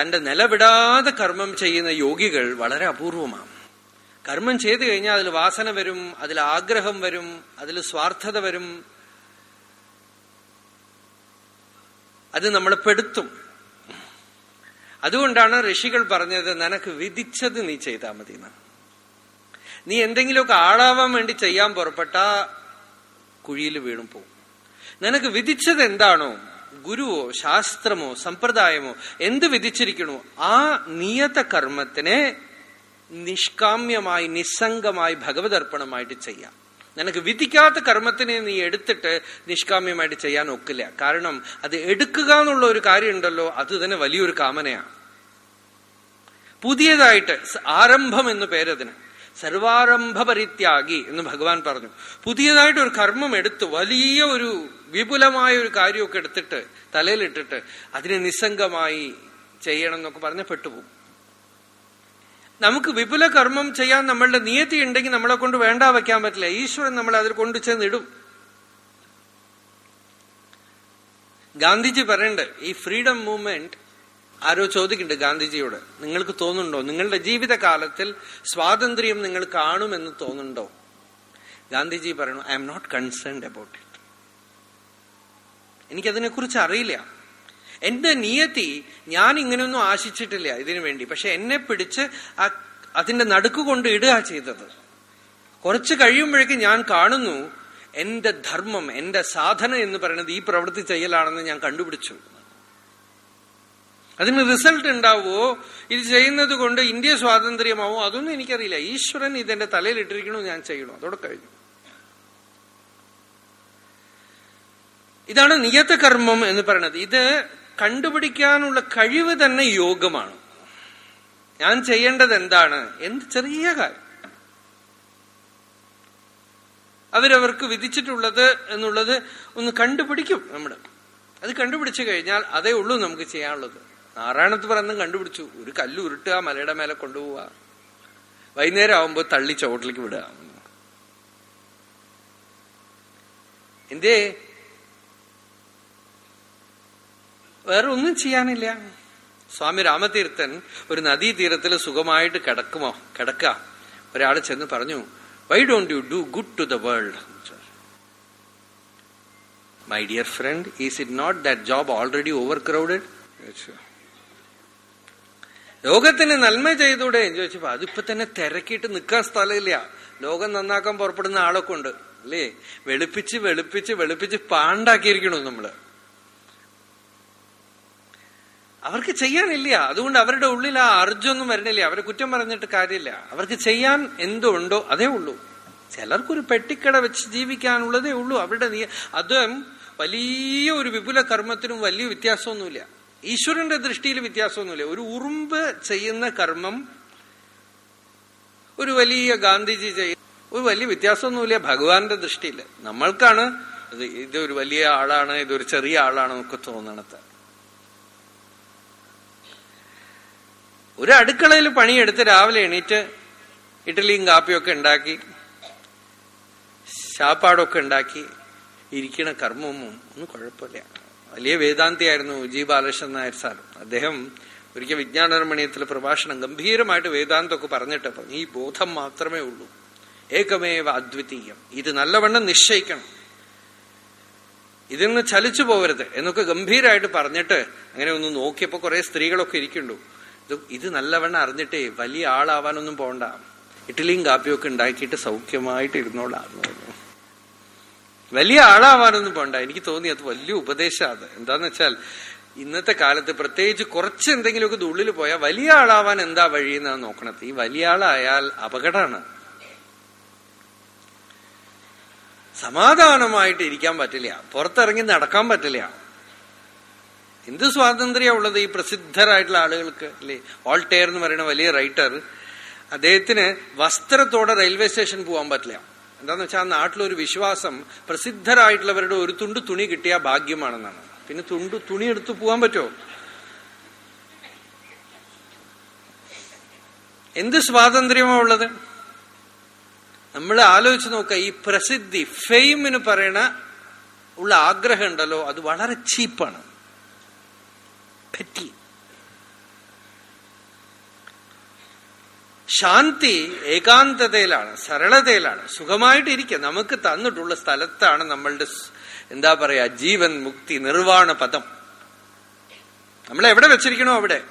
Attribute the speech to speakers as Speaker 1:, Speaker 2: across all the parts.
Speaker 1: തന്റെ നിലവിടാതെ കർമ്മം ചെയ്യുന്ന യോഗികൾ വളരെ അപൂർവമാണ്. കർമ്മം ചെയ്തു കഴിഞ്ഞാൽ അതിൽ വാസന വരും അതിൽ ആഗ്രഹം വരും അതിൽ സ്വാർത്ഥത വരും. അത് നമ്മളെ പെടുത്തും. അതുകൊണ്ടാണ് ഋഷികൾ പറഞ്ഞത് നിനക്ക് വിധിച്ചത് നീ ചെയ്താൽ മതി നീ എന്തെങ്കിലുമൊക്കെ ആളാവാൻ വേണ്ടി ചെയ്യാൻ പുറപ്പെട്ട കുഴിയിൽ വീണു പോകും നിനക്ക് വിധിച്ചത് എന്താണോ ഗുരുവോ ശാസ്ത്രമോ സമ്പ്രദായമോ എന്ത് വിധിച്ചിരിക്കണോ ആ നിയത കർമ്മത്തിനെ നിഷ്കാമ്യമായി നിസ്സംഗമായി ഭഗവതർപ്പണമായിട്ട് ചെയ്യാം. നിനക്ക് വിധിക്കാത്ത കർമ്മത്തിനെ നീ എടുത്തിട്ട് നിഷ്കാമ്യമായിട്ട് ചെയ്യാൻ ഒക്കില്ല. കാരണം അത് എടുക്കുക എന്നുള്ള ഒരു കാര്യമുണ്ടല്ലോ അത് തന്നെ വലിയൊരു കാമനയാണ് പുതിയതായിട്ട് ആരംഭം എന്ന് പേരതിന്. സർവാരംഭ പരിത്യാഗി എന്ന് ഭഗവാൻ പറഞ്ഞു. പുതിയതായിട്ട് ഒരു കർമ്മം എടുത്ത് വലിയ ഒരു വിപുലമായ ഒരു കാര്യമൊക്കെ എടുത്തിട്ട് തലയിലിട്ടിട്ട് അതിനെ നിസ്സംഗമായി ചെയ്യണം എന്നൊക്കെ പറഞ്ഞ് പെട്ടുപോകും. നമുക്ക് വിപുല കർമ്മം ചെയ്യാൻ നമ്മളുടെ നിയതി ഉണ്ടെങ്കിൽ നമ്മളെ കൊണ്ട് വേണ്ട വയ്ക്കാൻ പറ്റില്ല. ഈശ്വരൻ നമ്മളെ അതിൽ കൊണ്ടു ചെന്നിടും. ഗാന്ധിജി പറയണ്ട് ഈ ഫ്രീഡം മൂവ്മെന്റ് ആരോ ചോദിക്കുന്നുണ്ട് ഗാന്ധിജിയോട്. നിങ്ങൾക്ക് തോന്നുന്നുണ്ടോ? നിങ്ങളുടെ ജീവിതകാലത്തിൽ സ്വാതന്ത്ര്യം നിങ്ങൾ കാണുമെന്ന് തോന്നുന്നുണ്ടോ? ഗാന്ധിജി പറയണു I M not concerned about എനിക്കതിനെക്കുറിച്ച് അറിയില്ല. എന്റെ നിയത്തി ഞാൻ ഇങ്ങനെയൊന്നും ആശിച്ചിട്ടില്ല ഇതിനു വേണ്ടി. പക്ഷെ എന്നെ പിടിച്ച് അതിന്റെ നടുക്ക് കൊണ്ട് ഇടുക ചെയ്തത്. കുറച്ച് കഴിയുമ്പോഴേക്കും ഞാൻ കാണുന്നു എന്റെ ധർമ്മം എന്റെ സാധന എന്ന് പറയുന്നത് ഈ പ്രവൃത്തി ചെയ്യലാണെന്ന് ഞാൻ കണ്ടുപിടിച്ചു. അതിന് റിസൾട്ട് ഉണ്ടാവുമോ ഇത് ചെയ്യുന്നത് കൊണ്ട് ഇന്ത്യ സ്വാതന്ത്ര്യമാവോ അതൊന്നും എനിക്കറിയില്ല. ഈശ്വരൻ ഇതെന്റെ തലയിൽ ഇട്ടിരിക്കണോ ഞാൻ ചെയ്യണോ? അതോടെ കഴിഞ്ഞു. ഇതാണ് നിയത കർമ്മം എന്ന് പറയുന്നത്. ഇത് കണ്ടുപിടിക്കാനുള്ള കഴിവ് തന്നെ യോഗമാണ്. ഞാൻ ചെയ്യേണ്ടത് എന്താണ്? എന്ത് ചെറിയ കാര്യം. അവരവർക്ക് വിധിച്ചിട്ടുള്ളത് എന്നുള്ളത് ഒന്ന് കണ്ടുപിടിക്കും നമ്മുടെ അത് കണ്ടുപിടിച്ചു കഴിഞ്ഞാൽ അതേ ഉള്ളൂ നമുക്ക് ചെയ്യാനുള്ളത്. നാരായണത്ത് പറയുന്നത് കണ്ടുപിടിച്ചു. ഒരു കല്ല് ഉരുട്ടുക മലയുടെ മേലെ കൊണ്ടുപോവുക. വൈകുന്നേരം ആവുമ്പോൾ തള്ളി ചോട്ടിലേക്ക് വിടുക. എന്തേ വേറെ ഒന്നും ചെയ്യാനില്ല. സ്വാമി രാമതീർത്ഥൻ ഒരു നദീതീരത്തിൽ സുഖമായിട്ട് കിടക്കുമോ? കിടക്ക. ഒരാൾ ചെന്ന് പറഞ്ഞു why don't you do good to the world my dear friend is it not that job already over crowded ലോകത്തിന് നന്മ ചെയ്തൂടെ? എന്ന് ചോദിച്ചപ്പോ അതിപ്പോ തന്നെ തിരക്കിയിട്ട് നിൽക്കാൻ സ്ഥലമില്ല. ലോകം നന്നാക്കാൻ പുറപ്പെടുന്ന ആളൊക്കെ ഉണ്ട്. അല്ലേ? വെളുപ്പിച്ച് വെളുപ്പിച്ച് വെളുപ്പിച്ച് പാണ്ടാക്കിയിരിക്കണു നമ്മൾ. അവർക്ക് ചെയ്യാനില്ല. അതുകൊണ്ട് അവരുടെ ഉള്ളിൽ ആ അർജൊന്നും വരണില്ല. അവരെ കുറ്റം പറഞ്ഞിട്ട് കാര്യമില്ല. അവർക്ക് ചെയ്യാൻ എന്തുണ്ടോ അതേ ഉള്ളൂ. ചിലർക്കൊരു പെട്ടിക്കട വെച്ച് ജീവിക്കാനുള്ളതേ ഉള്ളൂ. അവരുടെ അതും വലിയ ഒരു വിപുല കർമ്മത്തിനും വലിയ വ്യത്യാസമൊന്നുമില്ല. ഈശ്വരന്റെ ദൃഷ്ടിയിൽ വ്യത്യാസമൊന്നുമില്ല. ഒരു ഉറുമ്പ് ചെയ്യുന്ന കർമ്മം ഒരു വലിയ ഗാന്ധിജി ചെയ്യുന്ന ഒരു വലിയ വ്യത്യാസമൊന്നുമില്ല ഭഗവാന്റെ ദൃഷ്ടിയിൽ. നമ്മൾക്കാണ് ഇത് ഒരു വലിയ ആളാണ് ഇതൊരു ചെറിയ ആളാണ് എന്നൊക്കെ തോന്നണത്. ഒരു അടുക്കളയിൽ പണിയെടുത്ത് രാവിലെ എണീറ്റ് ഇഡ്ഡലിയും കാപ്പിയൊക്കെ ഉണ്ടാക്കി ശാപ്പാടൊക്കെ ഉണ്ടാക്കി ഇരിക്കണ കർമ്മമൊന്നും ഒന്നും കുഴപ്പമില്ല. വലിയ വേദാന്തിയായിരുന്നു ജി ബാലകൃഷ്ണൻ നായർ സാർ. അദ്ദേഹം ഒരിക്കൽ വിജ്ഞാനരമണീയത്തിൽ പ്രഭാഷണം ഗംഭീരമായിട്ട് വേദാന്തമൊക്കെ പറഞ്ഞിട്ട് ഈ ബോധം മാത്രമേ ഉള്ളൂ. ഏകമേവ അദ്വിതീയം. ഇത് നല്ലവണ്ണം നിശ്ചയിക്കണം. ഇതിൽ നിന്ന് ചലിച്ചു പോകരുത് എന്നൊക്കെ ഗംഭീരമായിട്ട് പറഞ്ഞിട്ട് അങ്ങനെ ഒന്ന് നോക്കിയപ്പോ കുറെ സ്ത്രീകളൊക്കെ ഇരിക്കുന്നുണ്ടു. ഇത് ഇത് നല്ലവണ്ണം അറിഞ്ഞിട്ടേ വലിയ ആളാവാനൊന്നും പോണ്ട. ഇഡ്ഡലിയും കാപ്പിയൊക്കെ ഉണ്ടാക്കിയിട്ട് സൗഖ്യമായിട്ട് ഇരുന്നോളാം. വലിയ ആളാവാനൊന്നും പോണ്ട. എനിക്ക് തോന്നി അത് വലിയ ഉപദേശം അത് എന്താന്ന് വെച്ചാൽ ഇന്നത്തെ കാലത്ത് പ്രത്യേകിച്ച് കുറച്ച് എന്തെങ്കിലുമൊക്കെ ഉള്ളിൽ പോയാൽ വലിയ ആളാവാൻ എന്താ വഴി എന്നാണ് നോക്കണത്. ഈ വലിയ ആളായാൽ അപകടമാണ്. സമാധാനമായിട്ട് ഇരിക്കാൻ പറ്റില്ല. പുറത്തിറങ്ങി നടക്കാൻ പറ്റില്ല. എന്ത് സ്വാതന്ത്ര്യ ഉള്ളത് ഈ പ്രസിദ്ധരായിട്ടുള്ള ആളുകൾക്ക് അല്ലേ ഓൾട്ടെയർ എന്ന് പറയുന്ന വലിയ റൈറ്റർ അദ്ദേഹത്തിന് വസ്ത്രത്തോടെ റെയിൽവേ സ്റ്റേഷൻ പോകാൻ പറ്റില്ല. എന്താന്ന് വെച്ചാൽ നാട്ടിലൊരു വിശ്വാസം പ്രസിദ്ധരായിട്ടുള്ളവരുടെ ഒരു തുണ്ട് തുണി കിട്ടിയ ഭാഗ്യമാണെന്നാണ്. പിന്നെ തുണ്ട് തുണി എടുത്തു പോകാൻ പറ്റുമോ എന്ത് സ്വാതന്ത്ര്യമോ ഉള്ളത്? നമ്മൾ ആലോചിച്ച് നോക്കുക ഈ പ്രസിദ്ധി ഫെയിമിന് പറയണ ഉള്ള ആഗ്രഹം ഉണ്ടല്ലോ അത് വളരെ ചീപ്പാണ് പറ്റി. ശാന്തി ഏകാന്തതയിലാണ് സരളതയിലാണ് സുഖമായിട്ടിരിക്കുക. നമുക്ക് തന്നിട്ടുള്ള സ്ഥലത്താണ് നമ്മളുടെ എന്താ പറയാ ജീവൻ മുക്തി നിർവാണ പദം. നമ്മൾ എവിടെ വെച്ചിരിക്കണോ അവിടെ?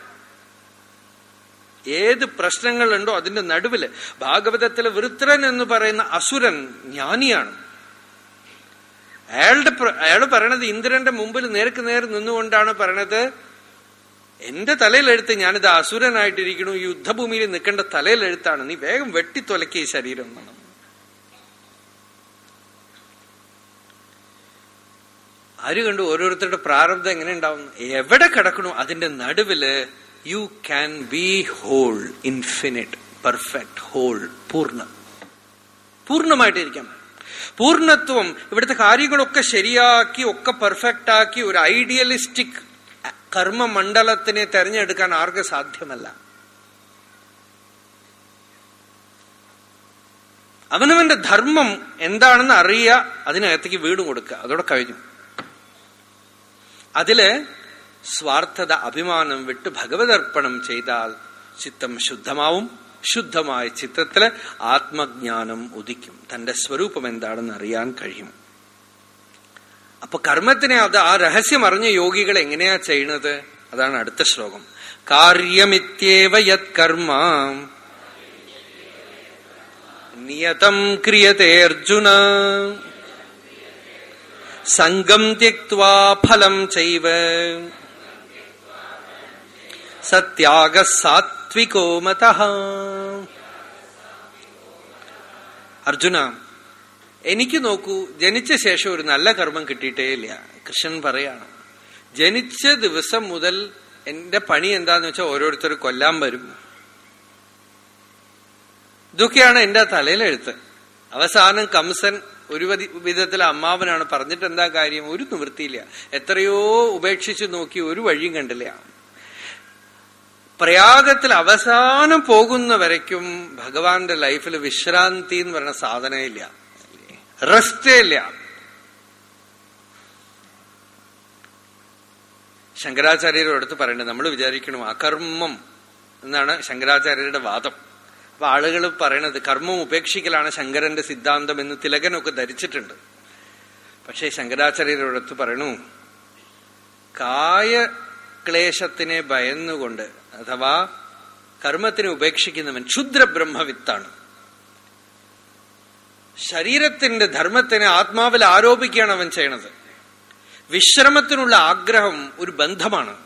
Speaker 1: ഏത് പ്രശ്നങ്ങളുണ്ടോ അതിന്റെ നടുവിൽ. ഭാഗവതത്തിലെ വൃത്രൻ എന്ന് പറയുന്ന അസുരൻ ജ്ഞാനിയാണ്. അയാളുടെ അയാൾ പറയണത് ഇന്ദ്രന്റെ മുമ്പിൽ നേർക്ക് നേർ നിന്നുകൊണ്ടാണ് പറയണത്. എന്റെ തലയിലെഴുത്ത് ഞാനിത് അസുരനായിട്ടിരിക്കണു യുദ്ധഭൂമിയിൽ നിൽക്കേണ്ട തലയിലെഴുത്താണ്. നീ വേഗം വെട്ടിത്തൊലക്കിയ തൊലക്കിയ ശരീരം ആര് കണ്ടു ഓരോരുത്തരുടെ പ്രാരബ്ധം എങ്ങനെ ഉണ്ടാവും എവിടെ കിടക്കണു? അതിന്റെ നടുവിൽ you can be whole infinite perfect whole പൂർണം. പൂർണമായിട്ടിരിക്കാം. പൂർണത്വം ഇവിടുത്തെ കാര്യങ്ങളൊക്കെ ശരിയാക്കി ഒക്കെ പെർഫെക്റ്റ് ആക്കി ഒരു ഐഡിയലിസ്റ്റിക് കർമ്മമണ്ഡലത്തിനെ തെരഞ്ഞെടുക്കാൻ ആർക്ക് സാധ്യമല്ല? അവനവന്റെ ധർമ്മം എന്താണെന്ന് അറിയുക അതിനകത്തേക്ക് വീട് കൊടുക്കുക. അതോടെ കഴിഞ്ഞു. അതിൽ സ്വാർത്ഥത അഭിമാനം വിട്ട് ഭഗവതർപ്പണം ചെയ്താൽ ചിത്തം ശുദ്ധമാവും. ശുദ്ധമായ ചിത്രത്തിൽ ആത്മജ്ഞാനം ഉദിക്കും. തന്റെ സ്വരൂപം എന്താണെന്ന് അറിയാൻ കഴിയും. അപ്പൊ കർമ്മത്തിനെ അത് ആ രഹസ്യം അറിഞ്ഞ യോഗികൾ എങ്ങനെയാ ചെയ്യണത്? അതാണ് അടുത്ത ശ്ലോകം. കാര്യമിത്യേവ യത് കർമ്മ. നിയതം ക്രിയത്തെ അർജുന. സംഘം ത്യക്വാ ഫലം ചെയ്വ സത്യാഗ സാത്വികോ മത. അർജുന എനിക്ക് നോക്കൂ ജനിച്ച ശേഷം ഒരു നല്ല കർമ്മം കിട്ടിയിട്ടേ ഇല്ല. കൃഷ്ണൻ പറയാണ് ജനിച്ച ദിവസം മുതൽ എന്റെ പണി എന്താന്ന് വെച്ചാൽ ഓരോരുത്തർ കൊല്ലാൻ വരും. ഇതൊക്കെയാണ് എന്റെ തലയിലെഴുത്ത്. അവസാനം കംസൻ ഒരു വിധത്തിൽ അമ്മാവനാണ് പറഞ്ഞിട്ട് എന്താ കാര്യം? ഒരു നിവൃത്തിയില്ല. എത്രയോ ഉപേക്ഷിച്ചു നോക്കി ഒരു വഴിയും കണ്ടില്ല. പ്രയാഗത്തിൽ അവസാനം പോകുന്ന വരയ്ക്കും ഭഗവാന്റെ ലൈഫിൽ വിശ്രാന്തി എന്ന് പറയുന്ന സാധനമില്ല റെസ്റ്റേ ഇല്ല ശങ്കരാചാര്യരുടെ അടുത്ത് പറയേണ്ടത് നമ്മൾ വിചാരിക്കണം അകർമ്മം എന്നാണ് ശങ്കരാചാര്യരുടെ വാദം. അപ്പൊ ആളുകൾ പറയണത് കർമ്മം ഉപേക്ഷിക്കലാണ് ശങ്കരന്റെ സിദ്ധാന്തം എന്ന് തിലകനൊക്കെ ധരിച്ചിട്ടുണ്ട്. പക്ഷേ ശങ്കരാചാര്യരുടെ അടുത്ത് പറയണു കായ ക്ലേശത്തിനെ ഭയന്നുകൊണ്ട് അഥവാ കർമ്മത്തിനെ ഉപേക്ഷിക്കുന്നവൻ ക്ഷുദ്ര ബ്രഹ്മവിത്താണ് ശരീരത്തിന്റെ ധർമ്മത്തിനെ ആത്മാവിൽ ആരോപിക്കുകയാണ് അവൻ ചെയ്യണത്. വിശ്രമത്തിനുള്ള ആഗ്രഹം ഒരു ബന്ധമാണ്.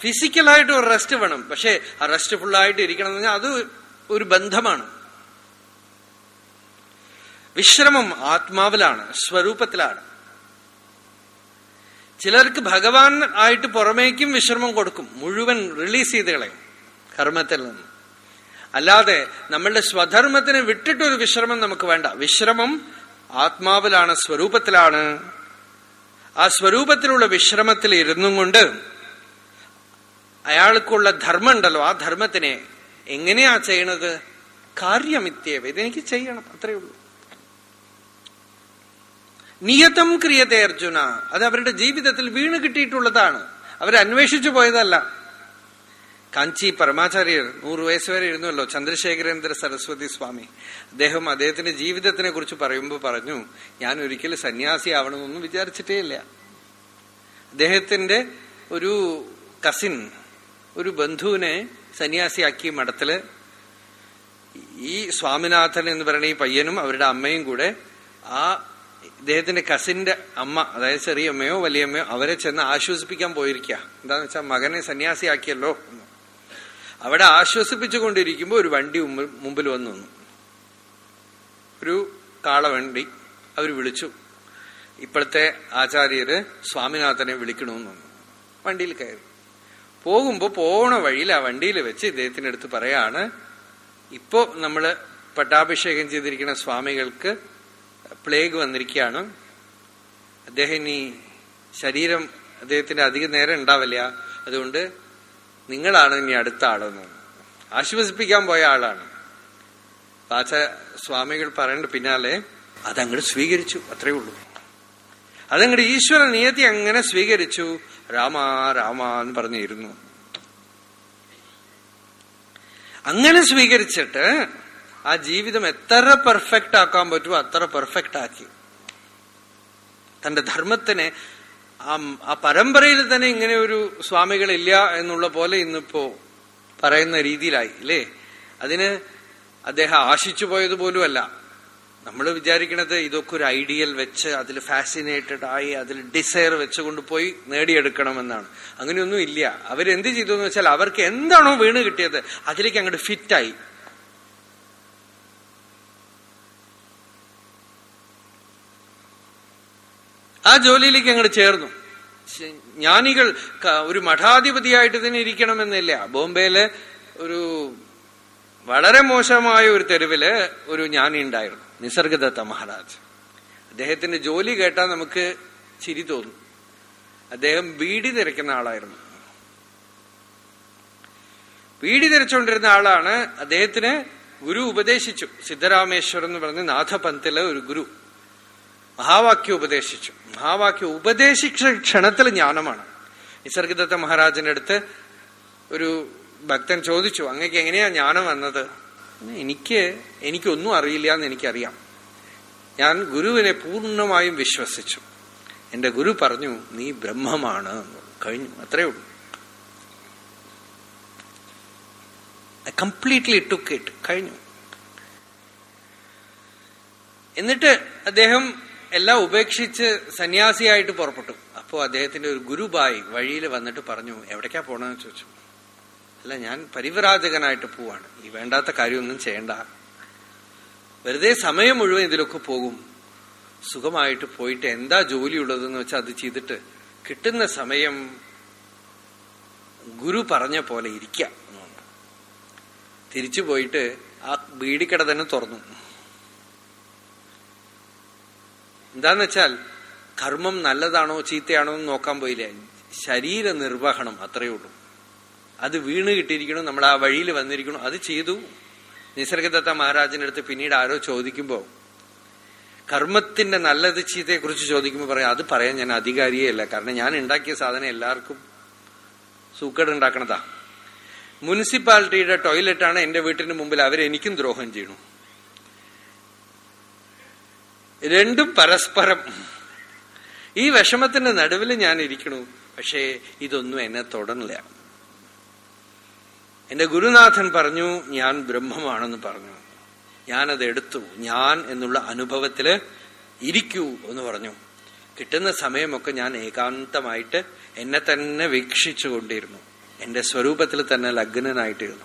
Speaker 1: ഫിസിക്കലായിട്ട് ഒരു റെസ്റ്റ് വേണം. പക്ഷെ ആ റെസ്റ്റ് ഫുള്ളായിട്ട് ഇരിക്കണം എന്ന് പറഞ്ഞാൽ അത് ഒരു ബന്ധമാണ്. വിശ്രമം ആത്മാവിലാണ് സ്വരൂപത്തിലാണ്. ചിലർക്ക് ഭഗവാൻ ആയിട്ട് പുറമേക്കും വിശ്രമം കൊടുക്കും. മുഴുവൻ റിലീസ് ചെയ്ത് കളയും. കർമ്മത്തിൽ നിന്ന്. അല്ലാതെ നമ്മളുടെ സ്വധർമ്മത്തിന് വിട്ടിട്ടൊരു വിശ്രമം നമുക്ക് വേണ്ട. വിശ്രമം ആത്മാവിലാണ് സ്വരൂപത്തിലാണ്. ആ സ്വരൂപത്തിലുള്ള വിശ്രമത്തിൽ ഇരുന്നും കൊണ്ട് അയാൾക്കുള്ള ധർമ്മം ഉണ്ടല്ലോ ആ ധർമ്മത്തിനെ എങ്ങനെയാ ചെയ്യണത്? കാര്യമിത്യവ ഇതെനിക്ക് ചെയ്യണം അത്രയേ ഉള്ളൂ. നിയതം ക്രിയതേ അർജുന. അത് അവരുടെ ജീവിതത്തിൽ വീണ് കിട്ടിയിട്ടുള്ളതാണ്. അവരന്വേഷിച്ചു പോയതല്ല. കാഞ്ചി പരമാചാര്യർ നൂറ് വയസ്സ് വരെ ഇരുന്നല്ലോ. ചന്ദ്രശേഖരേന്ദ്ര സരസ്വതി സ്വാമി. അദ്ദേഹം അദ്ദേഹത്തിന്റെ ജീവിതത്തിനെ കുറിച്ച് പറയുമ്പോൾ പറഞ്ഞു ഞാൻ ഒരിക്കലും സന്യാസി ആവണമെന്നൊന്നും വിചാരിച്ചിട്ടേ ഇല്ല. അദ്ദേഹത്തിന്റെ ഒരു കസിൻ ഒരു ബന്ധുവിനെ സന്യാസിയാക്കി മഠത്തിൽ ഈ സ്വാമിനാഥൻ എന്ന് പറയുന്ന ഈ പയ്യനും അവരുടെ അമ്മയും കൂടെ ആ ഇദ്ദേഹത്തിന്റെ കസിന്റെ അമ്മ അതായത് ചെറിയമ്മയോ വലിയമ്മയോ അവരെ ചെന്ന് ആശ്വസിപ്പിക്കാൻ പോയിരിക്കുക എന്താന്ന് വെച്ചാൽ മകനെ സന്യാസിയാക്കിയല്ലോ എന്ന്. അവിടെ ആശ്വസിപ്പിച്ചുകൊണ്ടിരിക്കുമ്പോൾ ഒരു വണ്ടി മുമ്പിൽ- വന്നു ഒരു കാളവണ്ടി അവർ വിളിച്ചു. ഇപ്പോഴത്തെ ആചാര്യര് സ്വാമിനാഥനെ വിളിക്കണമെന്ന് വണ്ടിയിൽ കയറി. പോകുമ്പോൾ പോണ വഴിയിൽ ആ വണ്ടിയിൽ വെച്ച് ഇദ്ദേഹത്തിന്റെ അടുത്ത് പറയാണ് ഇപ്പോ നമ്മൾ പട്ടാഭിഷേകം ചെയ്തിരിക്കുന്ന സ്വാമികൾക്ക് പ്ലേഗ് വന്നിരിക്കുകയാണ്. അദ്ദേഹം ഇനി ശരീരം അദ്ദേഹത്തിന്റെ അധികം നേരം ഉണ്ടാവില്ല. അതുകൊണ്ട് നിങ്ങളാണ് ഇനി അടുത്ത ആളെന്ന്. ആശ്വസിപ്പിക്കാൻ പോയ ആളാണ്. പാച്ച സ്വാമികൾ പറയേണ്ട പിന്നാലെ അതങ്ങോട്ട് സ്വീകരിച്ചു അത്രയേ ഉള്ളൂ. അതങ്ങോട്ട് ഈശ്വര നിയതി അങ്ങനെ സ്വീകരിച്ചു. രാമ രാമ എന്ന് പറഞ്ഞിരുന്നു. അങ്ങനെ സ്വീകരിച്ചിട്ട് ആ ജീവിതം എത്ര പെർഫെക്റ്റ് ആക്കാൻ പറ്റുമോ അത്ര പെർഫെക്റ്റ് ആക്കി. തന്റെ ധർമ്മത്തിനെ ആ പരമ്പരയിൽ തന്നെ ഇങ്ങനെ ഒരു സ്വാമികളില്ല എന്നുള്ള പോലെ ഇന്നിപ്പോ പറയുന്ന രീതിയിലായി അല്ലേ? അതിന് അദ്ദേഹം ആശിച്ചു പോയത് പോലുമല്ല നമ്മൾ വിചാരിക്കുന്നത് ഇതൊക്കെ ഒരു ഐഡിയൽ വെച്ച് അതിൽ ഫാസിനേറ്റഡ് ആയി അതിൽ ഡിസയർ വെച്ചുകൊണ്ട് പോയി നേടിയെടുക്കണമെന്നാണ്. അങ്ങനെയൊന്നും ഇല്ല. അവരെന്ത് ചെയ്തു എന്ന് വെച്ചാൽ അവർക്ക് എന്താണോ വീണ് കിട്ടിയത് അതിലേക്ക് അങ്ങോട്ട് ഫിറ്റായി. ആ ജോലിയിലേക്ക് അങ്ങോട്ട് ചേർന്നു. ജ്ഞാനികൾ ഒരു മഠാധിപതിയായിട്ട് തന്നെ ഇരിക്കണമെന്നില്ല. ബോംബെയിലെ ഒരു വളരെ മോശമായ ഒരു തെരുവിൽ ഒരു ജ്ഞാനി ഉണ്ടായിരുന്നു നിസർഗദത്ത മഹാരാജ്. അദ്ദേഹത്തിന്റെ ജോലി കേട്ടാൽ നമുക്ക് ചിരി തോന്നും. അദ്ദേഹം ബീഡി തിരക്കുന്ന ആളായിരുന്നു. ബീഡി തിരച്ചുകൊണ്ടിരുന്ന ആളാണ് അദ്ദേഹത്തിന് ഗുരു ഉപദേശിച്ചു. സിദ്ധരാമേശ്വർ എന്ന് പറഞ്ഞ നാഥപന്തിലെ ഒരു ഗുരു. മഹാവാക്യം ഉപദേശിച്ചു. മഹാവാക്യം ഉപദേശിച്ച ക്ഷണത്തിൽ ജ്ഞാനമാണ്. നിസർഗദത്ത മഹാരാജന്റെ അടുത്ത് ഒരു ഭക്തൻ ചോദിച്ചു അങ്ങക്ക് എങ്ങനെയാ ജ്ഞാനം വന്നത്? എനിക്ക് എനിക്കൊന്നും അറിയില്ല എന്ന് എനിക്കറിയാം. ഞാൻ ഗുരുവിനെ പൂർണമായും വിശ്വസിച്ചു. എന്റെ ഗുരു പറഞ്ഞു നീ ബ്രഹ്മമാണ്. കഴിഞ്ഞു. അത്രേ ഉള്ളൂ. കംപ്ലീറ്റ്ലി ടുക്ക് ഇറ്റ് കഴിഞ്ഞു. എന്നിട്ട് അദ്ദേഹം എല്ലാം ഉപേക്ഷിച്ച് സന്യാസിയായിട്ട് പുറപ്പെട്ടു. അപ്പോ അദ്ദേഹത്തിന്റെ ഒരു ഗുരുബായി വഴിയിൽ വന്നിട്ട് പറഞ്ഞു എവിടേക്കാ പോണെന്ന് ചോദിച്ചു. അല്ല ഞാൻ പരിവരാജകനായിട്ട് പോവാണ്. ഈ വേണ്ടാത്ത കാര്യമൊന്നും ചെയ്യണ്ട. വെറുതെ സമയം മുഴുവൻ ഇതിലൊക്കെ പോകും. സുഖമായിട്ട് പോയിട്ട് എന്താ ജോലിയുള്ളതെന്ന് വെച്ചാൽ അത് ചെയ്തിട്ട് കിട്ടുന്ന സമയം ഗുരു പറഞ്ഞ പോലെ ഇരിക്കുക തിരിച്ചു പോയിട്ട് ആ ബീഡിക്കട തന്നെ തുറന്നു. എന്താന്ന് വെച്ചാൽ കർമ്മം നല്ലതാണോ ചീത്തയാണോ എന്ന് നോക്കാൻ പോയില്ലേ? ശരീര നിർവഹണം അത്രയേ ഉള്ളൂ. അത് വീണ് കിട്ടിയിരിക്കണം നമ്മൾ ആ വഴിയിൽ വന്നിരിക്കണം അത് ചെയ്തു. നിസർഗദത്ത മഹാരാജന്റെ അടുത്ത് പിന്നീട് ആരോ ചോദിക്കുമ്പോൾ കർമ്മത്തിന്റെ നല്ലത് ചീത്തയെ കുറിച്ച് ചോദിക്കുമ്പോൾ പറയാം അത് പറയാൻ ഞാൻ അധികാരിയല്ല കാരണം ഞാൻ ഉണ്ടാക്കിയ സാധനം എല്ലാവർക്കും സൂക്കേട് ഉണ്ടാക്കണതാ. മുനിസിപ്പാലിറ്റിയുടെ ടോയ്ലറ്റാണ് എന്റെ വീട്ടിന് മുമ്പിൽ അവരെനിക്കും ദ്രോഹം ചെയ്യണു. രണ്ടും പരസ്പരം. ഈ വിഷമത്തിന്റെ നടുവിൽ ഞാൻ ഇരിക്കണു. പക്ഷേ ഇതൊന്നും എന്നെ തൊടണില്ല. എന്റെ ഗുരുനാഥൻ പറഞ്ഞു ഞാൻ ബ്രഹ്മമാണെന്ന് പറഞ്ഞു. ഞാനത് എടുത്തു. ഞാൻ എന്നുള്ള അനുഭവത്തിൽ ഇരിക്കൂ എന്ന് പറഞ്ഞു. കിട്ടുന്ന സമയമൊക്കെ ഞാൻ ഏകാന്തമായിട്ട് എന്നെ തന്നെ വീക്ഷിച്ചു കൊണ്ടിരുന്നു എന്റെ സ്വരൂപത്തിൽ തന്നെ ലഗ്നനായിട്ടിരുന്നു.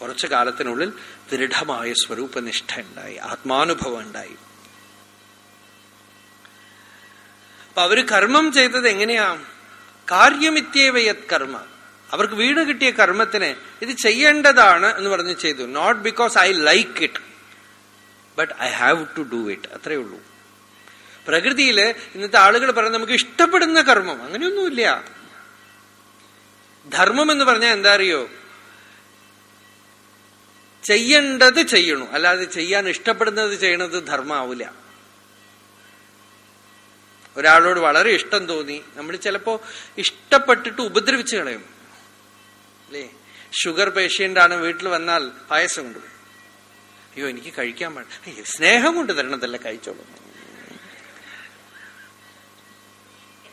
Speaker 1: കുറച്ചു കാലത്തിനുള്ളിൽ ദൃഢമായ സ്വരൂപനിഷ്ഠ ഉണ്ടായി ആത്മാനുഭവം ഉണ്ടായി. അപ്പൊ അവർ കർമ്മം ചെയ്തത് എങ്ങനെയാ? കാര്യമിത്യേവയത് കർമ്മ. അവർക്ക് വീട് കിട്ടിയ കർമ്മത്തിന് ഇത് ചെയ്യേണ്ടതാണ് എന്ന് പറഞ്ഞ് ചെയ്തു. Not because I like it but I have to do it അത്രേ ഉള്ളൂ. പ്രകൃതിയിൽ ഇന്നത്തെ ആളുകൾ പറയുന്നത് നമുക്ക് ഇഷ്ടപ്പെടുന്ന കർമ്മം. അങ്ങനെയൊന്നുമില്ല. ധർമ്മം എന്ന് പറഞ്ഞാൽ എന്താ അറിയോ? ചെയ്യേണ്ടത് ചെയ്യണു. അല്ലാതെ ചെയ്യാൻ ഇഷ്ടപ്പെടുന്നത് ചെയ്യണത് ധർമ്മാവില്ല ഒരാളോട് വളരെ ഇഷ്ടം തോന്നി. നമ്മൾ ചിലപ്പോ ഇഷ്ടപ്പെട്ടിട്ട് ഉപദ്രവിച്ചു കളയും. അല്ലേ? ഷുഗർ പേഷ്യന്റ് ആണ് വീട്ടിൽ വന്നാൽ പായസം കൊണ്ടുപോയി അയ്യോ എനിക്ക് കഴിക്കാൻ പാടില്ല സ്നേഹം കൊണ്ട് തരണതല്ല കഴിച്ചോളൂ.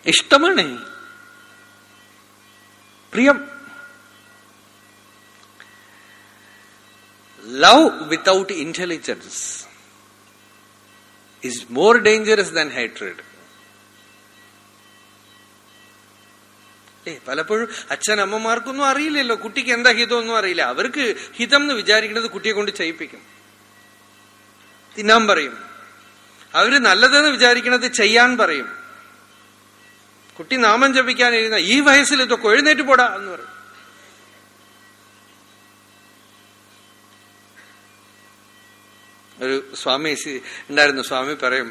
Speaker 1: ഇഷ്ടമാണ്. പ്രിയം. Love without intelligence is more dangerous than hatred. ഏ പലപ്പോഴും അച്ഛനമ്മമാർക്കൊന്നും അറിയില്ലല്ലോ. കുട്ടിക്ക് എന്താ ഹിതം ഒന്നും അറിയില്ല. അവർക്ക് ഹിതം എന്ന് വിചാരിക്കുന്നത് കുട്ടിയെ കൊണ്ട് ചെയ്യിപ്പിക്കും. തിന്നാൻ പറയും. അവർ നല്ലതെന്ന് വിചാരിക്കുന്നത് ചെയ്യാൻ പറയും. കുട്ടി നാമം ജപിക്കാൻ ഇരുന്ന ഈ വയസ്സിൽ ഇതൊക്കെ എഴുന്നേറ്റ് പോടാ എന്ന് പറയും. ഒരു സ്വാമി ഉണ്ടായിരുന്നു. സ്വാമി പറയും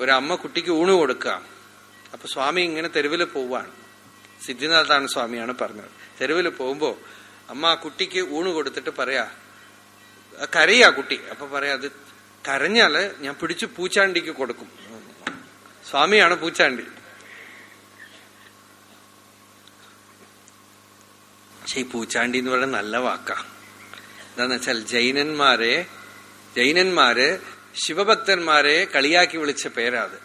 Speaker 1: ഒരമ്മ കുട്ടിക്ക് ഊണ് കൊടുക്ക. അപ്പൊ സ്വാമി ഇങ്ങനെ തെരുവിൽ പോവാണ്. സിദ്ധിനാഥാണ് സ്വാമിയാണ് പറഞ്ഞത്. തെരുവിൽ പോകുമ്പോ അമ്മ ആ കുട്ടിക്ക് ഊണ് കൊടുത്തിട്ട് പറയാ കരയാ കുട്ടി. അപ്പൊ പറയാ അത് കരഞ്ഞാൽ ഞാൻ പിടിച്ചു പൂച്ചാണ്ടിക്ക് കൊടുക്കും. സ്വാമിയാണ് പൂച്ചാണ്ടി. പക്ഷെ ഈ പൂച്ചാണ്ടി എന്ന് പറയുന്നത് നല്ല വാക്കാ. എന്താന്ന് വെച്ചാൽ ജൈനന്മാരെ ജൈനന്മാര് ശിവഭക്തന്മാരെ കളിയാക്കി വിളിച്ച പേരാത്.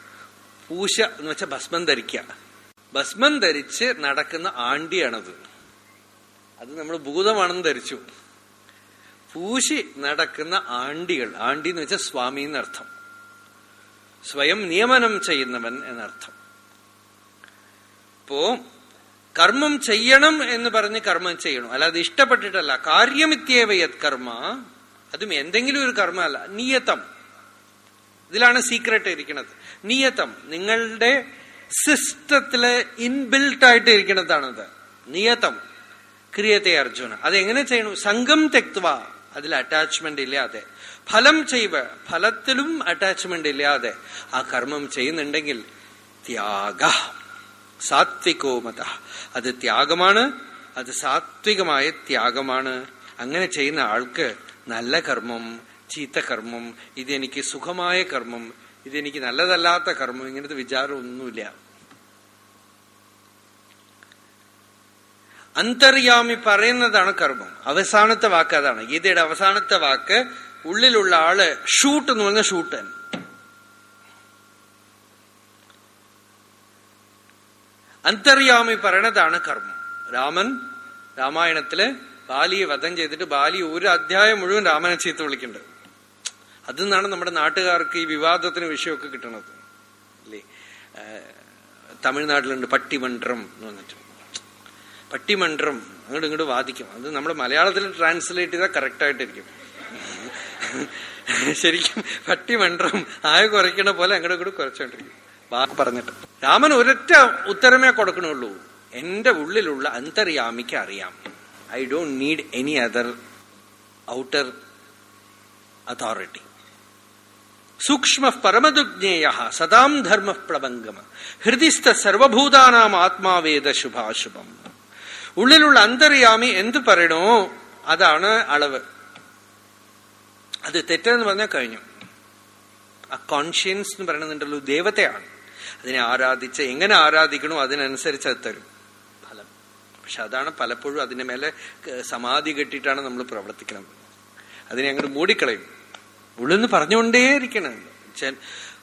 Speaker 1: പൂശ എന്ന് വെച്ചാൽ ഭസ്മം ധരിക്കുക ഭസ്മം ധരിച്ച് നടക്കുന്ന ആണ്ടിയാണത്. അത് നമ്മൾ ഭൂതമാണെന്ന് ധരിച്ചു. പൂശി നടക്കുന്ന ആണ്ടികൾ. ആണ്ടി എന്ന് വെച്ചാൽ സ്വാമി എന്നർത്ഥം. സ്വയം നിയമനം ചെയ്യുന്നവൻ എന്നർത്ഥം. ഇപ്പോ കർമ്മം ചെയ്യണം എന്ന് പറഞ്ഞ് കർമ്മം ചെയ്യണം. അല്ലാതെ ഇഷ്ടപ്പെട്ടിട്ടല്ല. കാര്യമിത്യേവ യത് കർമ്മ അതും എന്തെങ്കിലും ഒരു കർമ്മമല്ല. നിയതം. ഇതിലാണ് സീക്രട്ട് ഇരിക്കുന്നത്. നിയതം. നിങ്ങളുടെ സിസ്റ്റത്തിൽ ഇൻബിൽട്ട് ആയിട്ട് ഇരിക്കുന്നതാണത്. നിയതം. ക്രിയത്തെ അർജുന. അതെങ്ങനെ ചെയ്യണു? സംഘം തെക്വ. അതിൽ അറ്റാച്ച്മെന്റ് ഇല്ലാതെ. ഫലം ചെയ്വ. ഫലത്തിലും അറ്റാച്ച്മെന്റ് ഇല്ലാതെ. ആ കർമ്മം ചെയ്യുന്നുണ്ടെങ്കിൽ ത്യാഗ. സാത്വികോ മത. അത് ത്യാഗമാണ്. അത് സാത്വികമായ ത്യാഗമാണ്. അങ്ങനെ ചെയ്യുന്ന ആൾക്ക് നല്ല കർമ്മം ചീത്ത കർമ്മം ഇതെനിക്ക് സുഖമായ കർമ്മം ഇതെനിക്ക് നല്ലതല്ലാത്ത കർമ്മം ഇങ്ങനത്തെ വിചാരമൊന്നുമില്ല. അന്തർയാമി പറയുന്നതാണ് കർമ്മം. അവസാനത്തെ വാക്ക് അതാണ്. ഗീതയുടെ അവസാനത്തെ വാക്ക് ഉള്ളിലുള്ള ആൾ ഷൂട്ട് എന്ന് പറഞ്ഞ ഷൂട്ടൻ. അന്തർയാമി പറയണതാണ് കർമ്മം. രാമൻ രാമായണത്തിൽ ബാലിയെ വധം ചെയ്തിട്ട് ബാലി ഒരു അധ്യായം മുഴുവൻ രാമനെ ചീത്ത വിളിക്കുന്നുണ്ട്. അതിൽ നിന്നാണ് നമ്മുടെ നാട്ടുകാർക്ക് ഈ വിവാദത്തിന് വിഷയമൊക്കെ കിട്ടണത്. അല്ലേ? തമിഴ്നാട്ടിലുണ്ട് പട്ടിമണ്ഡ്രം എന്ന് പറഞ്ഞിട്ട്. പട്ടിമന്ത്രം അങ്ങോട്ട് ഇങ്ങോട്ട് വാദിക്കും. അത് നമ്മുടെ മലയാളത്തിൽ ട്രാൻസ്ലേറ്റ് ചെയ്താൽ കറക്റ്റ് ആയിട്ടിരിക്കും. ശരിക്കും പട്ടിമണ്ഡ്രം ആയ കുറയ്ക്കണ പോലെ അങ്ങോട്ട് ഇങ്ങോട്ട് കുറച്ചോണ്ടിരിക്കും വാക്ക് പറഞ്ഞിട്ട്. രാമൻ ഒരൊറ്റ ഉത്തരമേ കൊടുക്കണുള്ളൂ. എന്റെ ഉള്ളിലുള്ള അന്തര്യാമിക്ക് അറിയാം. I don't need any other outer authority സൂക്ഷ്മ പരമദുജ്ഞേയ സദാം ധർമ്മ പ്രബംഗമ ഹൃദിസ്ഥ സർവഭൂതാനാം ആത്മാവേദ ശുഭാശുഭം ഉള്ളിലുള്ള അന്തര്യാമി എന്ത് പറയണോ അതാണ് അളവ്. അത് തെറ്റെന്ന് പറഞ്ഞാൽ കഴിഞ്ഞു. ആ കോൺഷ്യൻസ് എന്ന് പറയുന്നുണ്ടല്ലോ ദേവതയാണ് അതിനെ ആരാധിച്ച് എങ്ങനെ ആരാധിക്കണോ അതിനനുസരിച്ച് അത് തരും. പക്ഷെ അതാണ് പലപ്പോഴും അതിന്റെ മേലെ സമാധി കെട്ടിയിട്ടാണ് നമ്മൾ പ്രവർത്തിക്കണം. അതിനെ അങ്ങോട്ട് മൂടിക്കളയും. ഉള്ളിന്ന് പറഞ്ഞുകൊണ്ടേയിരിക്കണം.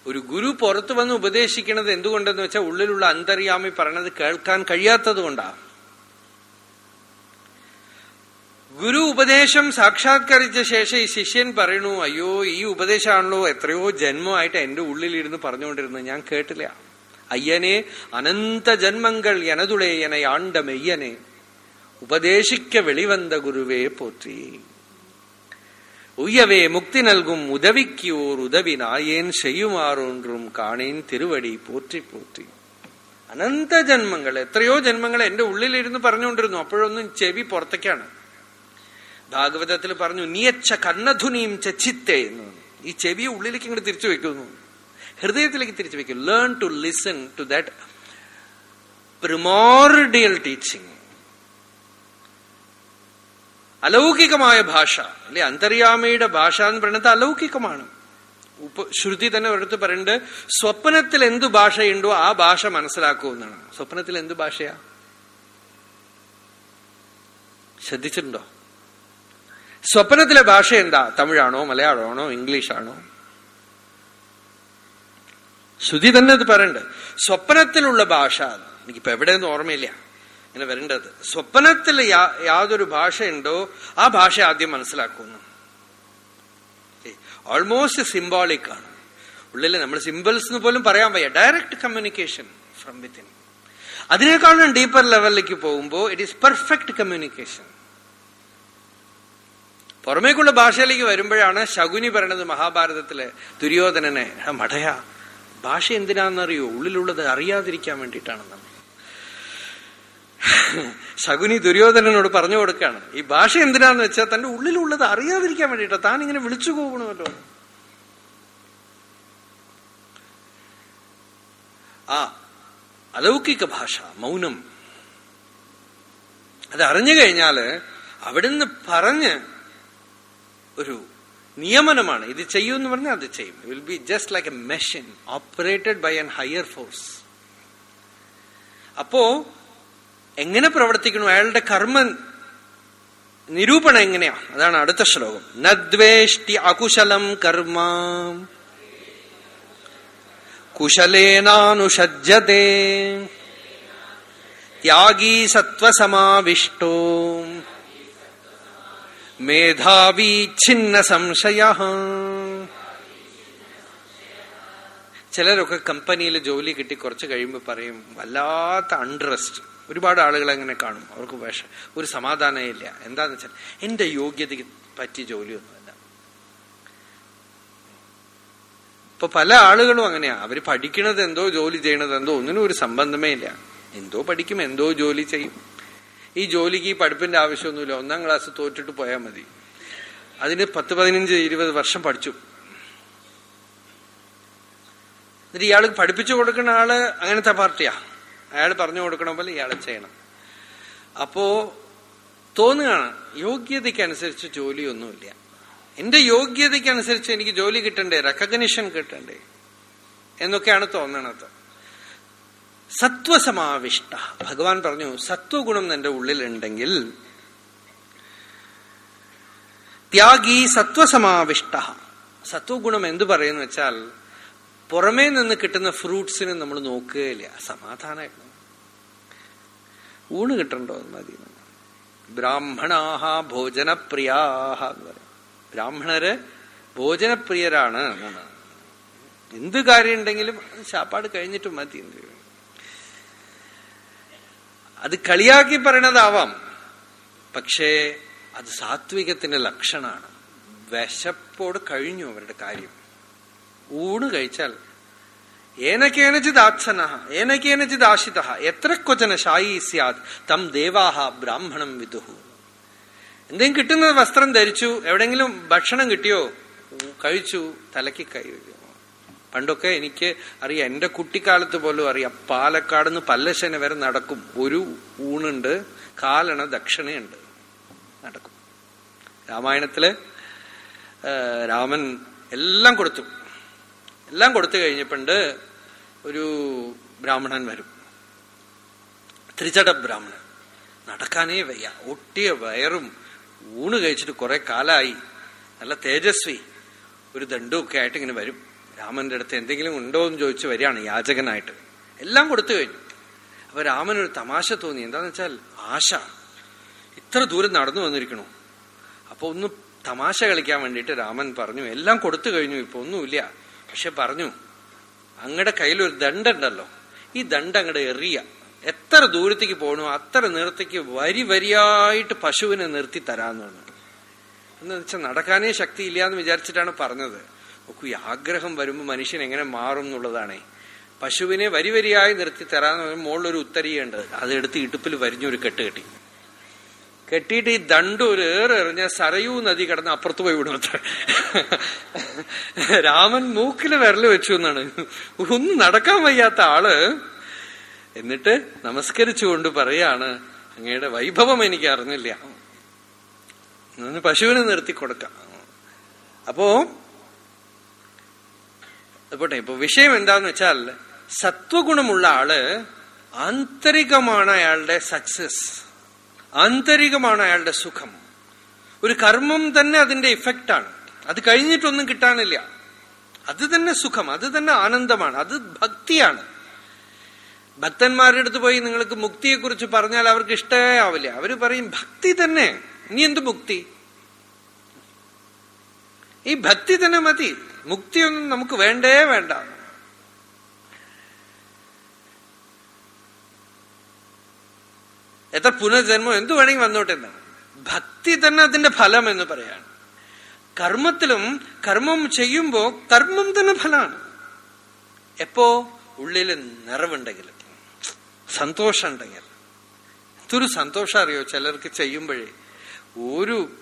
Speaker 1: ഒരു ഗുരു പുറത്തു വന്ന് ഉപദേശിക്കുന്നത് എന്തുകൊണ്ടെന്ന് വെച്ചാൽ ഉള്ളിലുള്ള അന്തര്യാമി പറഞ്ഞത് കേൾക്കാൻ കഴിയാത്തത് കൊണ്ടാണ് ഗുരു ഉപദേശം സാക്ഷാത്കരിച്ച ശേഷം ഈ ശിഷ്യൻ പറയണു അയ്യോ ഈ ഉപദേശമാണല്ലോ എത്രയോ ജന്മമായിട്ട് എന്റെ ഉള്ളിലിരുന്ന് പറഞ്ഞുകൊണ്ടിരുന്നത്. ഞാൻ കേട്ടില്ല. അയ്യനേ അനന്ത ജന്മങ്ങൾ எனதுளே என ஆண்ட மெய்யனே உபதேசிக்க வெளிவந்த குருவே போற்றி உய்யவே முக்தி நல்கும் உதவிக்கு ஓர் உதவி நாயேன் செய்யுமாறொன்றும் காணேன் திருவடி போற்றி போற்றி അനന്ത ജന്മങ്ങൾ എത്രയോ ജന്മങ്ങൾ എന്റെ ഉള്ളിലിരുന്ന് പറഞ്ഞുകൊണ്ടിരുന്നു. അപ്പോഴൊന്നും ചെവി പുറത്തേക്കാണ്. ഭാഗവതത്തിൽ പറഞ്ഞു നീയച്ച കന്നധുനിയും ചച്ചിത്തേ എന്ന്. ഈ ചെവി ഉള്ളിലേക്ക് ഇങ്ങോട്ട് തിരിച്ചു വെക്കുന്നു ഹൃദയത്തിലേക്ക് തിരിച്ചു വെക്കും learn to listen to that primordial teaching അലൗകികമായ ഭാഷ അല്ലെ? അന്തര്യാമയുടെ ഭാഷ എന്ന് പറയുന്നത് അലൗകികമാണ്. ഉപ്പ് ശ്രുതി തന്നെ ഒരിടത്ത് പറയുന്നുണ്ട് സ്വപ്നത്തിൽ എന്തു ഭാഷയുണ്ടോ ആ ഭാഷ മനസ്സിലാക്കൂ എന്നാണ്. സ്വപ്നത്തിൽ എന്തു ഭാഷയാ? ശ്രദ്ധിച്ചിട്ടുണ്ടോ? സ്വപ്നത്തിലെ ഭാഷ എന്താ? തമിഴാണോ മലയാളമാണോ ഇംഗ്ലീഷാണോ? ശ്രുതി തന്നെ അത് പറയണ്ട്. സ്വപ്നത്തിലുള്ള ഭാഷ എനിക്കിപ്പോ എവിടെയൊന്നും ഓർമ്മയില്ല. ഇങ്ങനെ വരേണ്ടത് സ്വപ്നത്തിൽ യാതൊരു ഭാഷയുണ്ടോ? ആ ഭാഷ ആദ്യം മനസ്സിലാക്കുന്നു. ഓൾമോസ്റ്റ് സിംബോളിക് ആണ്. ഉള്ളിൽ നമ്മൾ സിമ്പിൾസ് എന്ന് പോലും പറയാൻ വയ്യ. ഡയറക്റ്റ് കമ്മ്യൂണിക്കേഷൻ ഫ്രം വിത്തിൻ അതിനേക്കാളും ഡീപ്പർ ലെവലിലേക്ക് പോകുമ്പോൾ ഇറ്റ് ഈസ് പെർഫെക്റ്റ് കമ്മ്യൂണിക്കേഷൻ പുറമേക്കുള്ള ഭാഷയിലേക്ക് വരുമ്പോഴാണ് ശകുനി പറയണത് മഹാഭാരതത്തിലെ ദുര്യോധനനെ മടയ ഭാഷ എന്തിനാണെന്നറിയോ? ഉള്ളിലുള്ളത് അറിയാതിരിക്കാൻ വേണ്ടിയിട്ടാണ് നമ്മൾ. ശകുനി ദുര്യോധനനോട് പറഞ്ഞു കൊടുക്കുകയാണ് ഈ ഭാഷ എന്തിനാന്ന് വെച്ചാൽ തന്റെ ഉള്ളിലുള്ളത് അറിയാതിരിക്കാൻ വേണ്ടിട്ടാ താൻ ഇങ്ങനെ വിളിച്ചു പോകണമല്ലോ ആ അലൗകിക ഭാഷ മൗനം. അത് അറിഞ്ഞു കഴിഞ്ഞാൽ അവിടുന്ന് പറഞ്ഞ് ഒരു നിയമനമാണ്. ഇത് ചെയ്യൂ എന്ന് പറഞ്ഞാൽ അത് ചെയ്യും. Will be just like a machine operated by an higher force അപ്പോ എങ്ങനെ പ്രവർത്തിക്കണം അയാളുടെ കർമ്മ നിരൂപണം എങ്ങനെയാ? അതാണ് അടുത്ത ശ്ലോകം. നദ്വേഷ്ടി അകുശലം കർമ്മ. കുശലേനാനുഷജ്ജതേ. ത്യാഗീ സത്വസമാവിഷ്ടോ. മേധാവി ഛിന്ന സംശയ ചിലരൊക്കെ കമ്പനിയിൽ ജോലി കിട്ടി കുറച്ച് കഴിയുമ്പോൾ പറയും വല്ലാത്ത അൺട്രസ്റ്റ് ഒരുപാട് ആളുകൾ അങ്ങനെ കാണും. അവർക്ക് വിഷ ഒരു സമാധാനമേ ഇല്ല. എന്താന്ന് വെച്ചാൽ എന്റെ യോഗ്യതയ്ക്ക് പറ്റിയ ജോലിയൊന്നുമല്ല. ഇപ്പൊ പല ആളുകളും അങ്ങനെയാ. അവർ പഠിക്കണത് എന്തോ ജോലി ചെയ്യണത് എന്തോ ഒന്നിനും ഒരു സംബന്ധമേ ഇല്ല. എന്തോ പഠിക്കും എന്തോ ജോലി ചെയ്യും. ഈ ജോലിക്ക് ഈ പഠിപ്പിന്റെ ആവശ്യമൊന്നുമില്ല. ഒന്നാം ക്ലാസ് തോറ്റിട്ട് പോയാൽ മതി. അതിന് പത്ത് പതിനഞ്ച് ഇരുപത് വർഷം പഠിച്ചു. എന്നിട്ട് ഇയാൾ പഠിപ്പിച്ചു കൊടുക്കുന്ന ആൾ അങ്ങനത്തെ പാർട്ടിയാ. അയാൾ പറഞ്ഞു കൊടുക്കണ പോലെ ഇയാൾ ചെയ്യണം. അപ്പോ തോന്നുകയാണ് യോഗ്യതയ്ക്കനുസരിച്ച് ജോലിയൊന്നുമില്ല. എന്റെ യോഗ്യതയ്ക്കനുസരിച്ച് എനിക്ക് ജോലി കിട്ടണ്ടേ? റെക്കഗ്നിഷൻ കിട്ടണ്ടേ? എന്നൊക്കെയാണ് തോന്നണത്. സത്വസമാവിഷ്ട. ഭഗവാൻ പറഞ്ഞു സത്വഗുണം എന്റെ ഉള്ളിലുണ്ടെങ്കിൽ ത്യാഗി സത്വസമാവിഷ്ട. സത്വഗുണം എന്തു പറയുന്നു വെച്ചാൽ പുറമേ നിന്ന് കിട്ടുന്ന ഫ്രൂട്ട്സിനെ നമ്മൾ നോക്കുകയില്ല. സമാധാനമായിരുന്നു ഊണ് കിട്ടണ്ടോ മതി ബ്രാഹ്മണാഹ ഭോജനപ്രിയാഹ എന്ന് പറയും. ബ്രാഹ്മണര് ഭോജനപ്രിയരാണ് എന്നാണ്. എന്ത് കാര്യം ഉണ്ടെങ്കിലും ശാപ്പാട് കഴിഞ്ഞിട്ട് മതി അത് കളിയാക്കി പറയണതാവാം. പക്ഷേ അത് സാത്വികത്തിന്റെ ലക്ഷണമാണ്. വിശപ്പോട് കഴിഞ്ഞു അവരുടെ കാര്യം. ഊണ് കഴിച്ചാൽ ഏനക്കേനചിത് ആത്സന ഏനക്കേനചിത് ആശിത എത്ര ക്വചന ഷായി സ്യാത് തം ദേവാഹ ബ്രാഹ്മണം വിദുഹു. എന്തെങ്കിലും കിട്ടുന്ന വസ്ത്രം ധരിച്ചു എവിടെങ്കിലും ഭക്ഷണം കിട്ടിയോ കഴിച്ചു തലയ്ക്ക് കൈ പണ്ടൊക്കെ എനിക്ക് അറിയാം എന്റെ കുട്ടിക്കാലത്ത് പോലും അറിയാം പാലക്കാട് നിന്ന് പല്ലശന വരെ നടക്കും. ഒരു ഊണുണ്ട് കാലണ ദക്ഷിണയുണ്ട്. നടക്കും. രാമായണത്തിൽ രാമൻ എല്ലാം കൊടുത്തു. എല്ലാം കൊടുത്തു കഴിഞ്ഞപ്പോണ്ട് ഒരു ബ്രാഹ്മണൻ വരും. ത്രിചട ബ്രാഹ്മണൻ. നടക്കാനേ വയ്യ. ഒട്ടിയ വയറും ഊണ് കഴിച്ചിട്ട് കുറെ കാലായി. നല്ല തേജസ്വി. ഒരു ദണ്ടുമൊക്കെ ആയിട്ട് ഇങ്ങനെ വരും. രാമന്റെ അടുത്ത് എന്തെങ്കിലും ഉണ്ടോ എന്ന് ചോദിച്ചു വരികയാണ് യാചകനായിട്ട്. എല്ലാം കൊടുത്തു കഴിഞ്ഞു. അപ്പൊ രാമനൊരു തമാശ തോന്നി. എന്താന്ന് വെച്ചാൽ ആശ. ഇത്ര ദൂരം നടന്നു വന്നിരിക്കണു. അപ്പൊ ഒന്ന് തമാശ കളിക്കാൻ വേണ്ടിയിട്ട് രാമൻ പറഞ്ഞു എല്ലാം കൊടുത്തു കഴിഞ്ഞു ഇപ്പൊ ഒന്നുമില്ല. പക്ഷെ പറഞ്ഞു അങ്ങടെ കയ്യിലൊരു ദണ്ടുണ്ടല്ലോ ഈ ദണ്ട് അങ്ങടെ എറിയ. എത്ര ദൂരത്തേക്ക് പോകണോ അത്ര നേരത്തേക്ക് വരി വരിയായിട്ട് പശുവിനെ നിർത്തി തരാന്ന് പറഞ്ഞു. എന്ന് വെച്ചാൽ നടക്കാനേ ശക്തിയില്ല എന്ന് വിചാരിച്ചിട്ടാണ് പറഞ്ഞത്. നോക്കൂ ഈ ആഗ്രഹം വരുമ്പോൾ മനുഷ്യൻ എങ്ങനെ മാറും എന്നുള്ളതാണേ. പശുവിനെ വരി വരിയായി നിർത്തി തരാന്ന് പറയുമ്പോൾ മുകളിലൊരു അത് അതെടുത്ത് ഇടുപ്പിൽ വരിഞ്ഞൊരു കെട്ട് കെട്ടി. കെട്ടിയിട്ട് ഈ ദണ്ട് ഒരു ഏറെ എറിഞ്ഞ സരയൂ നദി കിടന്ന് അപ്പുറത്ത് പോയി വിടും രാമൻ മൂക്കിൽ വിരൽ വെച്ചു എന്നാണ്. ഒന്നും നടക്കാൻ വയ്യാത്ത ആൾ. എന്നിട്ട് നമസ്കരിച്ചുകൊണ്ട് പറയാണ് അങ്ങയുടെ വൈഭവം എനിക്ക് അറിഞ്ഞില്ല. പശുവിനെ നിർത്തി കൊടുക്കാം. അപ്പോ പോട്ടെ ഇപ്പൊ വിഷയം എന്താന്ന് വെച്ചാൽ സത്വഗുണമുള്ള ആൾ ആന്തരികമാണ് അയാളുടെ സക്സസ് ആന്തരികമാണ് അയാളുടെ സുഖം. ഒരു കർമ്മം തന്നെ അതിന്റെ ഇഫക്റ്റാണ് അത് കഴിഞ്ഞിട്ടൊന്നും കിട്ടാനില്ല. അത് തന്നെ സുഖം അത് തന്നെ ആനന്ദമാണ് അത് ഭക്തിയാണ്. ഭക്തന്മാരുടെ അടുത്ത് പോയി നിങ്ങൾക്ക് മുക്തിയെക്കുറിച്ച് പറഞ്ഞാൽ അവർക്ക് ഇഷ്ടമേ ആവില്ല. അവർ പറയും ഭക്തി തന്നെ. നീ എന്ത് മുക്തി? ഈ ഭക്തി തന്നെ മതി. മുക്തിയൊന്നും നമുക്ക് വേണ്ടേ വേണ്ട. എത്ര പുനർജന്മം എന്തു വേണമെങ്കിൽ വന്നോട്ടെ എന്താണ് ഭക്തി തന്നെ അതിന്റെ ഫലം എന്ന് പറയാണ്. കർമ്മത്തിലും കർമ്മം ചെയ്യുമ്പോ കർമ്മം തന്നെ ഫലമാണ്. എപ്പോ? ഉള്ളിൽ നിറവുണ്ടെങ്കിൽ. സന്തോഷം ഉണ്ടെങ്കിൽ എന്തൊരു സന്തോഷം അറിയോ? ചിലർക്ക് ചെയ്യുമ്പോഴേ. ഒരു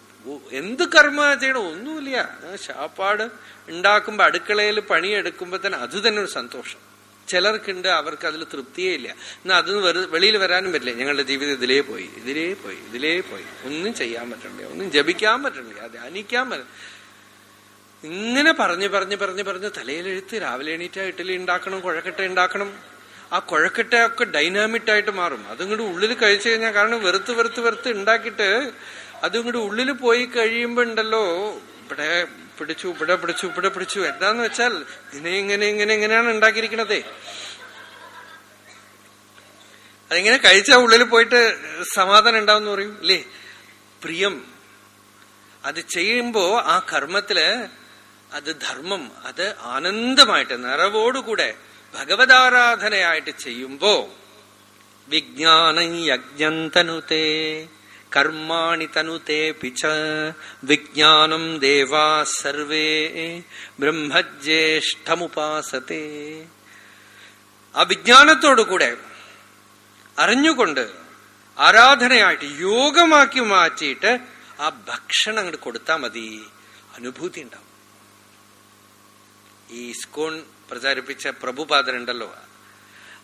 Speaker 1: എന്ത് കർമ്മ ചെയ്യണം? ഒന്നുമില്ല. ശാപ്പാട് ഉണ്ടാക്കുമ്പോ അടുക്കളയിൽ പണിയെടുക്കുമ്പോ തന്നെ അത് തന്നെ ഒരു സന്തോഷം. ചിലർക്കുണ്ട് അവർക്ക് അതിൽ തൃപ്തിയേ ഇല്ല. എന്നാ അത് വെളിയിൽ വരാനും പറ്റില്ല. ഞങ്ങളുടെ ജീവിതം ഇതിലേ പോയി ഇതിലേ പോയി ഇതിലേ പോയി. ഒന്നും ചെയ്യാൻ പറ്റണില്ല ഒന്നും ജപിക്കാൻ പറ്റണില്ല ധ്യാനിക്കാൻ പറ്റ ഇങ്ങനെ പറഞ്ഞു പറഞ്ഞു പറഞ്ഞു പറഞ്ഞ് തലയിലെഴുത്ത് രാവിലെ എണീറ്റ ഇഡ്ഡലി ഉണ്ടാക്കണം കുഴക്കട്ട ഉണ്ടാക്കണം. ആ കുഴക്കട്ടയൊക്കെ ഡൈനാമിക് ആയിട്ട് മാറും. അതിങ്ങോട്ട് ഉള്ളിൽ കഴിച്ചു കഴിഞ്ഞാൽ കാരണം വെറുത്ത് വെറുത്ത് വെറുത്ത് ഉണ്ടാക്കിയിട്ട് അതും ഇങ്ങോട്ട് ഉള്ളിൽ പോയി കഴിയുമ്പോ ഉണ്ടല്ലോ ഇവിടെ പിടിച്ചു ഇവിടെ പിടിച്ചു ഇവിടെ പിടിച്ചു. എന്താന്ന് വെച്ചാൽ ഇതിനെ ഇങ്ങനെ ഇങ്ങനെ ഇങ്ങനെയാണ് ഉണ്ടാക്കിയിരിക്കണതേ. അതിങ്ങനെ കഴിച്ച ഉള്ളിൽ പോയിട്ട് സമാധാനം ഉണ്ടാവും പറയും ഇല്ലേ? പ്രിയം. അത് ചെയ്യുമ്പോ ആ കർമ്മത്തിൽ അത് ധർമ്മം അത് ആനന്ദമായിട്ട് നിറവോടുകൂടെ ഭഗവതാരാധനയായിട്ട് ചെയ്യുമ്പോ വിജ്ഞാനം യജ്ഞം തനുതേ. കർമാണി തനുതേ പിച്ച വിജ്ഞാനം ദേവാ സർവേ ബ്രഹ്മജ്യേഷ്ഠമുപാസത്തെ ആ വിജ്ഞാനത്തോടുകൂടെ അറിഞ്ഞുകൊണ്ട് ആരാധനയായിട്ട് യോഗമാക്കി മാറ്റിയിട്ട് ആ ഭക്ഷണം അങ്ങോട്ട് കൊടുത്താൽ മതി. അനുഭൂതി ഉണ്ടാവും. ഈ ഇസ്കോൺ പ്രചരിപ്പിച്ച പ്രഭുപാദനുണ്ടല്ലോ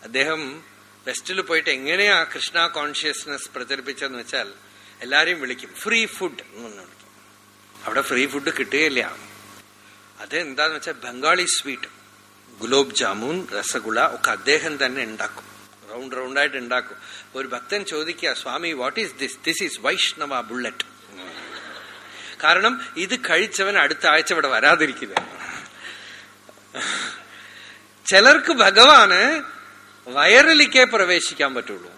Speaker 1: അദ്ദേഹം വെസ്റ്റിൽ പോയിട്ട് എങ്ങനെയാ കൃഷ്ണ കോൺഷ്യസ്നെസ് പ്രചരിപ്പിച്ചെന്ന് വെച്ചാൽ എല്ലാരെയും വിളിക്കും. ഫ്രീ ഫുഡ് എന്ന് വിളിക്കും. അവിടെ ഫ്രീ ഫുഡ് കിട്ടുകയില്ല. അത് എന്താന്ന് വെച്ചാൽ ബംഗാളി സ്വീറ്റ് ഗുലോബ് ജാമുൻ രസഗുള ഒക്കെ അദ്ദേഹം തന്നെ ഉണ്ടാക്കും. റൗണ്ട് റൗണ്ടായിട്ട് ഉണ്ടാക്കും. ഒരു ഭക്തൻ ചോദിക്കുക Swami what is this this is Vaishnava bullet കാരണം ഇത് കഴിച്ചവൻ അടുത്ത ആഴ്ച ഇവിടെ വരാതിരിക്കില്ല. ചിലർക്ക് ഭഗവാന് വയറിലേക്കേ പ്രവേശിക്കാൻ പറ്റുള്ളൂ.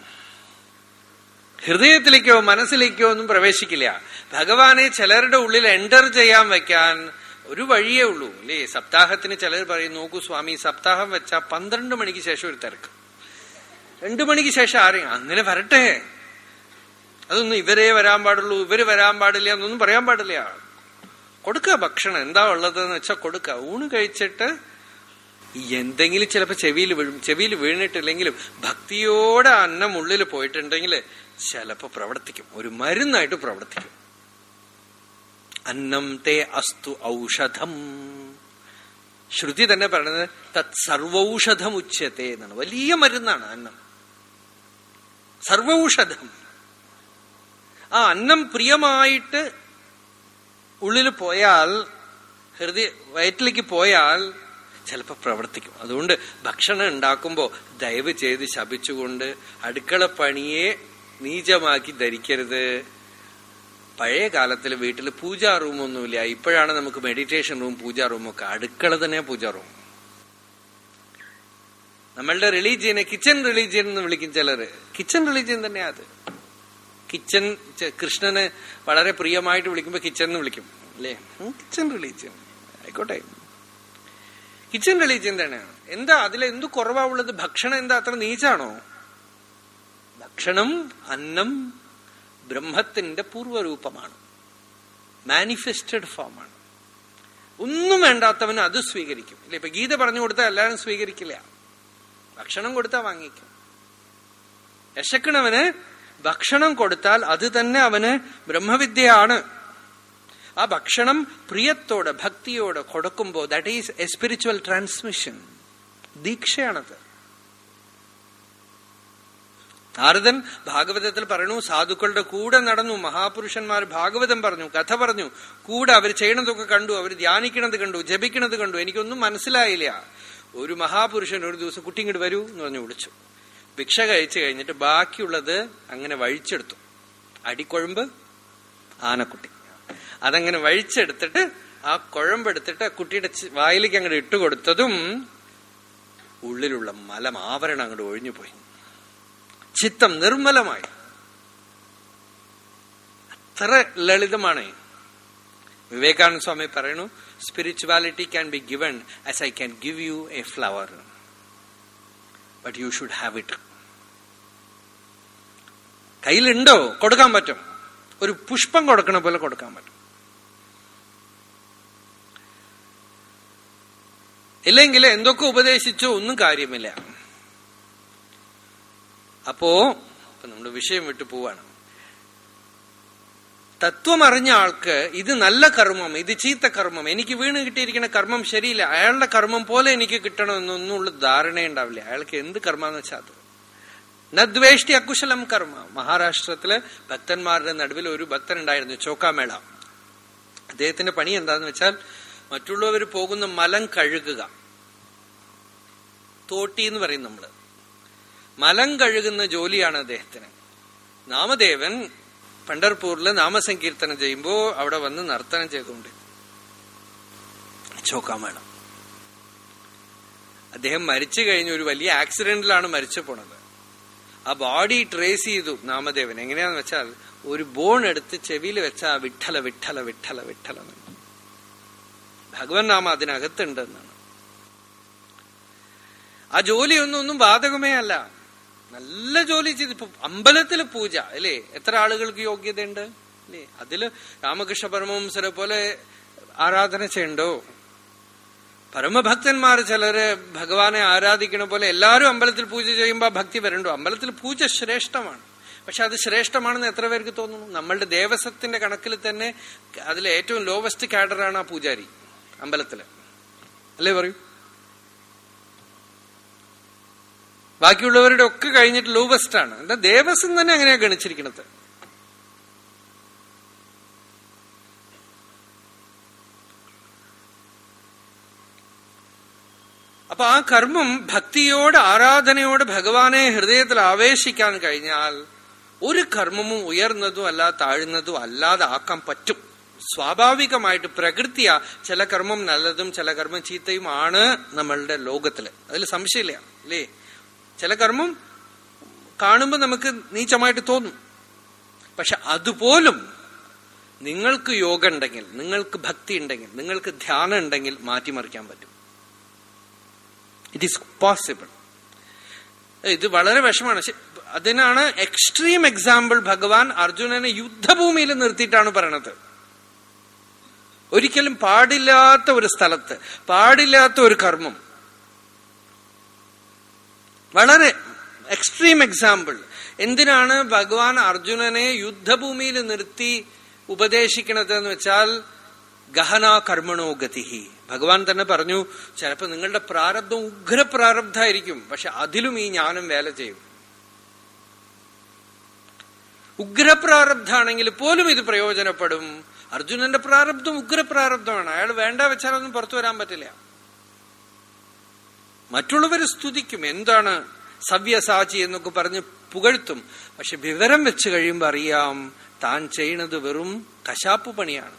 Speaker 1: ഹൃദയത്തിലേക്കോ മനസ്സിലേക്കോ ഒന്നും പ്രവേശിക്കില്ല. ഭഗവാനെ ചിലരുടെ ഉള്ളിൽ എന്റർ ചെയ്യാൻ വെക്കാൻ ഒരു വഴിയേ ഉള്ളൂ. അല്ലേ? സപ്താഹത്തിന് ചിലർ പറയും നോക്കൂ സ്വാമി സപ്താഹം വെച്ച പന്ത്രണ്ട് മണിക്ക് ശേഷം ഒരു തിരക്ക്. രണ്ടു മണിക്ക് ശേഷം ആരെയും അങ്ങനെ വരട്ടെ. അതൊന്നും ഇവരെ വരാൻ പാടുള്ളൂ ഇവർ വരാൻ പാടില്ല എന്നൊന്നും പറയാൻ പാടില്ല. കൊടുക്ക ഭക്ഷണം. എന്താ ഉള്ളതെന്ന് വെച്ചാൽ കൊടുക്ക. ഊണ് കഴിച്ചിട്ട് എന്തെങ്കിലും ചിലപ്പോ ചെവിയിൽ വീഴും. ചെവിയിൽ വീണിട്ടില്ലെങ്കിലും ഭക്തിയോടെ അന്നം ഉള്ളിൽ പോയിട്ടുണ്ടെങ്കിൽ ചിലപ്പോ പ്രവർത്തിക്കും. ഒരു മരുന്നായിട്ട് പ്രവർത്തിക്കും. അന്നം തേ അസ്തു ഔഷധം. ശ്രുതി തന്നെ പറയുന്നത് തത് സർവൌഷധം ഉച്ചത്തെ എന്നാണ്. വലിയ മരുന്നാണ് അന്നം. സർവൌഷധം. ആ അന്നം പ്രിയമായിട്ട് ഉള്ളിൽ പോയാൽ ഹൃദയ വയറ്റിലേക്ക് പോയാൽ ചിലപ്പോൾ പ്രവർത്തിക്കും. അതുകൊണ്ട് ഭക്ഷണം ഉണ്ടാക്കുമ്പോൾ ദയവ് ചെയ്ത് ശപിച്ചുകൊണ്ട് അടുക്കള പണിയെ നീചമാക്കി ധരിക്കരുത്. പഴയ കാലത്തിൽ വീട്ടിൽ പൂജാ റൂമൊന്നുമില്ല. ഇപ്പോഴാണ് നമുക്ക് മെഡിറ്റേഷൻ റൂം പൂജാ റൂമൊക്കെ അടുക്കള തന്നെ പൂജാ റൂം നമ്മളുടെ റിലീജിയനെ കിച്ചൺ റിലീജിയൻ എന്ന് വിളിക്കും ചിലര്. കിച്ചൺ റിലീജിയൻ തന്നെയാ അത്. കിച്ചൺ കൃഷ്ണന് വളരെ പ്രിയമായിട്ട് വിളിക്കുമ്പോ കിച്ചൺ എന്ന് വിളിക്കും. അല്ലേ? കിച്ചൺ റിലീജിയൻ ആയിക്കോട്ടെ. കിച്ചൺ റിലീജിയൻ തന്നെയാണ്. എന്താ അതിലെന്തു കുറവാ ഉള്ളത്? ഭക്ഷണം എന്താ? അത്ര നീച്ചാണോ ഭക്ഷണം അന്നം ബ്രഹ്മത്തിന്റെ പൂർവരൂപമാണ്. മാനിഫെസ്റ്റഡ് ഫോമാണ് ഒന്നും വേണ്ടാത്തവന് അത് സ്വീകരിക്കും. ഇല്ല ഇപ്പൊ ഗീത പറഞ്ഞു കൊടുത്താൽ എല്ലാവരും സ്വീകരിക്കില്ല. ഭക്ഷണം കൊടുത്താൽ വാങ്ങിക്കും. യശക്കണവന് ഭക്ഷണം കൊടുത്താൽ അത് തന്നെ അവന് ബ്രഹ്മവിദ്യയാണ്. ആ ഭക്ഷണം പ്രിയത്തോടെ ഭക്തിയോടെ കൊടുക്കുമ്പോൾ that is a spiritual transmission ദീക്ഷയാണത്. നാരദൻ ഭാഗവതത്തിൽ പറഞ്ഞു സാധുക്കളുടെ കൂടെ നടന്നു മഹാപുരുഷന്മാർ ഭാഗവതം പറഞ്ഞു കഥ പറഞ്ഞു. കൂടെ അവർ ചെയ്യണതൊക്കെ കണ്ടു അവർ ധ്യാനിക്കണത് കണ്ടു ജപിക്കണത് കണ്ടു. എനിക്കൊന്നും മനസ്സിലായില്ല. ഒരു മഹാപുരുഷൻ ഒരു ദിവസം കുട്ടി ഇങ്ങോട്ട് വരൂ എന്ന് പറഞ്ഞു വിളിച്ചു. ഭിക്ഷ കഴിച്ചു കഴിഞ്ഞിട്ട് ബാക്കിയുള്ളത് അങ്ങനെ വഴിച്ചെടുത്തു. അടിക്കൊഴമ്പ് ആനക്കുട്ടി. അതങ്ങനെ വഴിച്ചെടുത്തിട്ട് ആ കുഴമ്പെടുത്തിട്ട് കുട്ടിയുടെ വായിലേക്ക് അങ്ങോട്ട് ഇട്ടുകൊടുത്തതും ഉള്ളിലുള്ള മലം ആവരണം അങ്ങോട്ട് ഒഴിഞ്ഞുപോയി. ചിത്തം നിർമ്മലമായി. അത്ര ലളിതമാണ്. വിവേകാനന്ദ സ്വാമി പറയുന്നു spirituality can be given as I can give you a flower but you should have it കയ്യിലുണ്ടോ? കൊടുക്കാൻ പറ്റും. ഒരു പുഷ്പം കൊടുക്കണ പോലെ കൊടുക്കാൻ പറ്റും. ഇല്ലെങ്കിൽ എന്തൊക്കെ ഉപദേശിച്ചോ? ഒന്നും കാര്യമില്ല. അപ്പോ നമ്മുടെ വിഷയം വിട്ടു പോവാണ്. തത്വം അറിഞ്ഞ ആൾക്ക് ഇത് നല്ല കർമ്മം ഇത് ചീത്ത കർമ്മം എനിക്ക് വീണ് കിട്ടിയിരിക്കുന്ന കർമ്മം ശരിയില്ല അയാളുടെ കർമ്മം പോലെ എനിക്ക് കിട്ടണമെന്നൊന്നുള്ള ധാരണയുണ്ടാവില്ല. അയാൾക്ക് എന്ത് കർമ്മന്ന് വെച്ചാൽ നദ്വേഷ്ടി അക്കുശലം കർമ്മ. മഹാരാഷ്ട്രത്തിൽ ഭക്തന്മാരുടെ നടുവിൽ ഒരു ഭക്തൻ ഉണ്ടായിരുന്നു ചോക്കാമേള. അദ്ദേഹത്തിന്റെ പണി എന്താന്ന് വെച്ചാൽ മറ്റുള്ളവർ പോകുന്ന മലം കഴുകുക. തോട്ടി എന്ന് പറയും നമ്മൾ. മലം കഴുകുന്ന ജോലിയാണ് അദ്ദേഹത്തിന്. നാമദേവൻ പണ്ടർപൂരിൽ നാമസങ്കീർത്തനം ചെയ്യുമ്പോ അവിടെ വന്ന് നർത്തനം ചെയ്തുകൊണ്ട്. ചോക്കാൻ വേണം അദ്ദേഹം മരിച്ചു കഴിഞ്ഞ ഒരു വലിയ ആക്സിഡന്റിലാണ് മരിച്ചു പോണത്. ആ ബോഡി ട്രേസ് ചെയ്തു നാമദേവൻ. എങ്ങനെയാന്ന് വെച്ചാൽ ഒരു ബോൺ എടുത്ത് ചെവിയിൽ വെച്ച വിട്ടല വിട്ടല വിട്ടല വിട്ടല ഭഗവൻ നാമ അതിനകത്തുണ്ടെന്നാണ്. ആ ജോലിയൊന്നും ഒന്നും ബാധകമേ അല്ല. നല്ല ജോലി ചെയ്ത് ഇപ്പൊ അമ്പലത്തിൽ പൂജ അല്ലേ? എത്ര ആളുകൾക്ക് യോഗ്യതയുണ്ട്? അല്ലേ? അതിൽ രാമകൃഷ്ണ പരമവംസരെ പോലെ ആരാധന ചെയ്യണ്ടോ? പരമഭക്തന്മാർ ചിലര് ഭഗവാനെ ആരാധിക്കണ പോലെ എല്ലാവരും അമ്പലത്തിൽ പൂജ ചെയ്യുമ്പോൾ ഭക്തി വരണ്ടോ? അമ്പലത്തിൽ പൂജ ശ്രേഷ്ഠമാണ്. പക്ഷെ അത് ശ്രേഷ്ഠമാണെന്ന് എത്ര പേർക്ക് തോന്നുന്നു? നമ്മളുടെ ദേവസ്വത്തിന്റെ കണക്കിൽ തന്നെ അതിലെ ഏറ്റവും ലോവസ്റ്റ് കാഡറാണ് ആ പൂജാരി അമ്പലത്തിൽ. അല്ലേ പറയൂ? ബാക്കിയുള്ളവരുടെ ഒക്കെ കഴിഞ്ഞിട്ട് ലോവസ്റ്റ് ആണ്. എന്താ ദേവസ്വം തന്നെ അങ്ങനെയാ ഗണിച്ചിരിക്കുന്നത്. അപ്പൊ ആ കർമ്മം ഭക്തിയോട് ആരാധനയോട് ഭഗവാനെ ഹൃദയത്തിൽ ആവേശിക്കാൻ കഴിഞ്ഞാൽ ഒരു കർമ്മവും ഉയർന്നതും അല്ല താഴ്ന്നതും അല്ലാതെ ആക്കാൻ പറ്റും. സ്വാഭാവികമായിട്ട് പ്രകൃതിയാ ചില കർമ്മം നല്ലതും ചില കർമ്മം ചീത്തയും ആണ് നമ്മളുടെ ലോകത്തിൽ. അതിൽ സംശയമില്ല അല്ലേ? ചില കർമ്മം കാണുമ്പോൾ നമുക്ക് നീച്ചമായിട്ട് തോന്നും. പക്ഷെ അതുപോലും നിങ്ങൾക്ക് യോഗ ഉണ്ടെങ്കിൽ നിങ്ങൾക്ക് ഭക്തി ഉണ്ടെങ്കിൽ നിങ്ങൾക്ക് ധ്യാനം ഉണ്ടെങ്കിൽ മാറ്റിമറിക്കാൻ പറ്റും. ഇറ്റ് ഈസ് പോസിബിൾ ഇത് വളരെ വിഷമാണ് അതിനാണ് എക്സ്ട്രീം എക്സാമ്പിൾ ഭഗവാൻ അർജുനനെ യുദ്ധഭൂമിയിൽ നിർത്തിയിട്ടാണ് പറയണത്. ഒരിക്കലും പാടില്ലാത്ത ഒരു സ്ഥലത്ത് പാടില്ലാത്ത ഒരു കർമ്മം വളരെ എക്സ്ട്രീം എക്സാമ്പിൾ എന്തിനാണ് ഭഗവാൻ അർജുനനെ യുദ്ധഭൂമിയിൽ നിർത്തി ഉപദേശിക്കണത് എന്ന് വെച്ചാൽ ഗഹന കർമ്മണോ ഗതിഹി. ഭഗവാൻ തന്നെ പറഞ്ഞു ചിലപ്പോ നിങ്ങളുടെ പ്രാരബ്ധം ഉഗ്ര പ്രാരബ്ധമായിരിക്കും പക്ഷെ അതിലും ഈ ജ്ഞാനം വേല ചെയ്യും. ഉഗ്രപ്രാരബ്ധാണെങ്കിൽ പോലും ഇത് പ്രയോജനപ്പെടും. അർജുനന്റെ പ്രാരബ്ധം ഉഗ്രപ്രാരബ്ധമാണ്. അയാൾ വേണ്ട വെച്ചാലൊന്നും പുറത്തു വരാൻ പറ്റില്ല. മറ്റുള്ളവർ സ്തുതിക്കും. എന്താണ് സവ്യസാചി എന്നൊക്കെ പറഞ്ഞ് പുകഴ്ത്തും. പക്ഷെ വിവരം വെച്ച് കഴിയുമ്പോൾ അറിയാം താൻ ചെയ്യണത് വെറും കശാപ്പ് പണിയാണ്.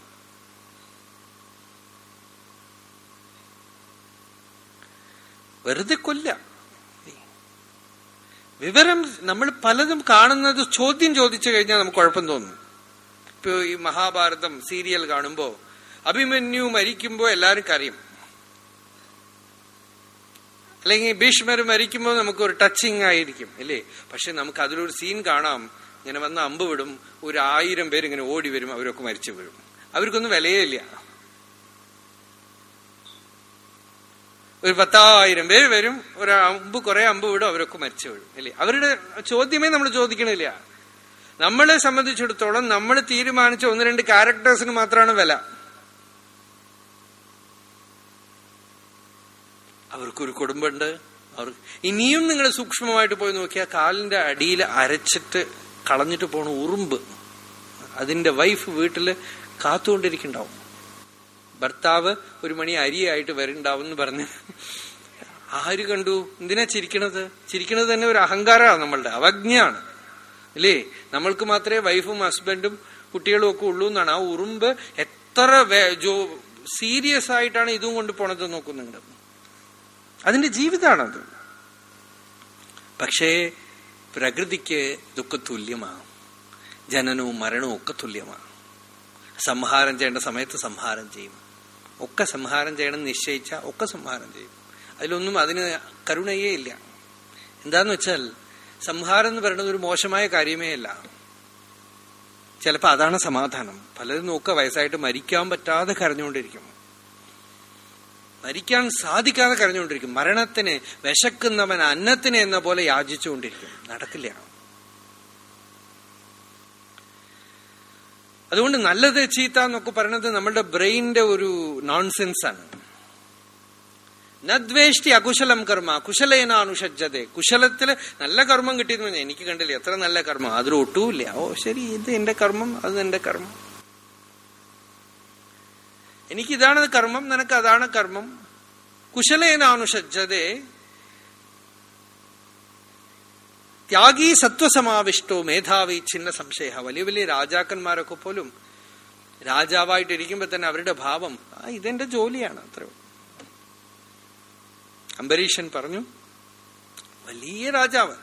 Speaker 1: വെറുതെ കൊല്ല. വിവരം നമ്മൾ പലതും കാണുന്നത് ചോദ്യം ചോദിച്ചു കഴിഞ്ഞാൽ നമുക്ക് കുഴപ്പം തോന്നും. ഇപ്പൊ ഈ മഹാഭാരതം സീരിയൽ കാണുമ്പോ അഭിമന്യു മരിക്കുമ്പോ എല്ലാവർക്കും കരയും അല്ലെങ്കിൽ ഭീഷ്മർ മരിക്കുമ്പോൾ നമുക്ക് ഒരു ടച്ചിങ് ആയിരിക്കും അല്ലേ? പക്ഷെ നമുക്ക് അതിലൊരു സീൻ കാണാം. ഇങ്ങനെ വന്ന് അമ്പ് വിടും. ഒരു ആയിരം പേര് ഇങ്ങനെ ഓടി വരും അവരൊക്കെ മരിച്ചു വീഴും. അവർക്കൊന്നും വിലയേ ഇല്ല ഒരു പത്തായിരം പേര് വരും ഒരു അമ്പ് കുറെ അമ്പ് വിടും അവരൊക്കെ മരിച്ചു വീഴും അല്ലേ? അവരുടെ ചോദ്യമേ നമ്മൾ ചോദിക്കണില്ല. നമ്മളെ സംബന്ധിച്ചിടത്തോളം നമ്മൾ തീരുമാനിച്ച ഒന്ന് രണ്ട് ക്യാരക്ടേഴ്സിന് മാത്രമാണ് വില. അവർക്കൊരു കുടുംബമുണ്ട്. അവർ ഇനിയും നിങ്ങൾ സൂക്ഷ്മമായിട്ട് പോയി നോക്കിയാൽ കാലിന്റെ അടിയിൽ അരച്ചിട്ട് കളഞ്ഞിട്ട് പോണ ഉറുമ്പ്. അതിന്റെ വൈഫ് വീട്ടിൽ കാത്തുകൊണ്ടിരിക്കണ്ടാവും ഭർത്താവ് ഒരു മണി അരിയായിട്ട് വരുന്നുണ്ടാവും എന്ന് പറഞ്ഞ്. ആര് കണ്ടു? എന്തിനാ ചിരിക്കണത്? ചിരിക്കണത് തന്നെ ഒരു അഹങ്കാരമാണ് നമ്മളുടെ. അവജ്ഞയാണ്. അല്ലേ? നമ്മൾക്ക് മാത്രമേ വൈഫും ഹസ്ബൻഡും കുട്ടികളും ഒക്കെ ഉള്ളൂ എന്നാണ്. ആ ഉറുമ്പ് എത്ര സീരിയസ് ആയിട്ടാണ് ഇതും കൊണ്ട് പോണത് നോക്കുന്നുണ്ട്. അതിന്റെ ജീവിതമാണത് പക്ഷേ പ്രകൃതിക്ക് ഇതൊക്കെ തുല്യമാണ്. ജനനവും മരണവും ഒക്കെ തുല്യമാണ്. സംഹാരം ചെയ്യേണ്ട സമയത്ത് സംഹാരം ചെയ്യും. ഒക്കെ സംഹാരം ചെയ്യണം നിശ്ചയിച്ച ഒക്കെ സംഹാരം ചെയ്യും. അതിലൊന്നും അതിന് കരുണയേ ഇല്ല. എന്താന്ന് വെച്ചാൽ സംഹാരം എന്ന് പറയുന്നത് ഒരു മോശമായ കാര്യമേ അല്ല. ചിലപ്പോൾ അതാണ് സമാധാനം. പലരും നോക്കുക വയസ്സായിട്ട് മരിക്കാൻ പറ്റാതെ കരഞ്ഞുകൊണ്ടിരിക്കും. മരിക്കാൻ സാധിക്കാതെ കരഞ്ഞുകൊണ്ടിരിക്കും. മരണത്തിന് വിശക്കുന്നവൻ അന്നത്തിന് എന്ന പോലെ യാചിച്ചുകൊണ്ടിരിക്കും. നടക്കില്ല. അതുകൊണ്ട് നല്ലത് ചീത്ത എന്നൊക്കെ പറയുന്നത് നമ്മുടെ ബ്രെയിനിന്റെ ഒരു നോൺസെൻസ് ആണ്. നദ്വേഷ്ടി അകുശലം കർമ്മ കുശലേന അനുഷജ്ജതെ കുശലത്തിൽ നല്ല കർമ്മം കിട്ടിയെന്ന് പറഞ്ഞാൽ എനിക്ക് കണ്ടില്ല എത്ര നല്ല കർമ്മം. അതിൽ ഒട്ടുമില്ല ഓ ശരി ഇത് എന്റെ കർമ്മം അത് എന്റെ കർമ്മം. എനിക്കിതാണ് കർമ്മം നിനക്ക് അതാണ് കർമ്മം. കുശലേന ത്യാഗി സത്വസമാവിഷ്ടോ മേധാവി ചിന്ന സംശയ വലിയ വലിയ രാജാക്കന്മാരൊക്കെ പോലും രാജാവായിട്ടിരിക്കുമ്പോ തന്നെ അവരുടെ ഭാവം ആ ഇതെന്റെ ജോലിയാണ് അത്ര അംബരീഷൻ പറഞ്ഞു വലിയ രാജാവ്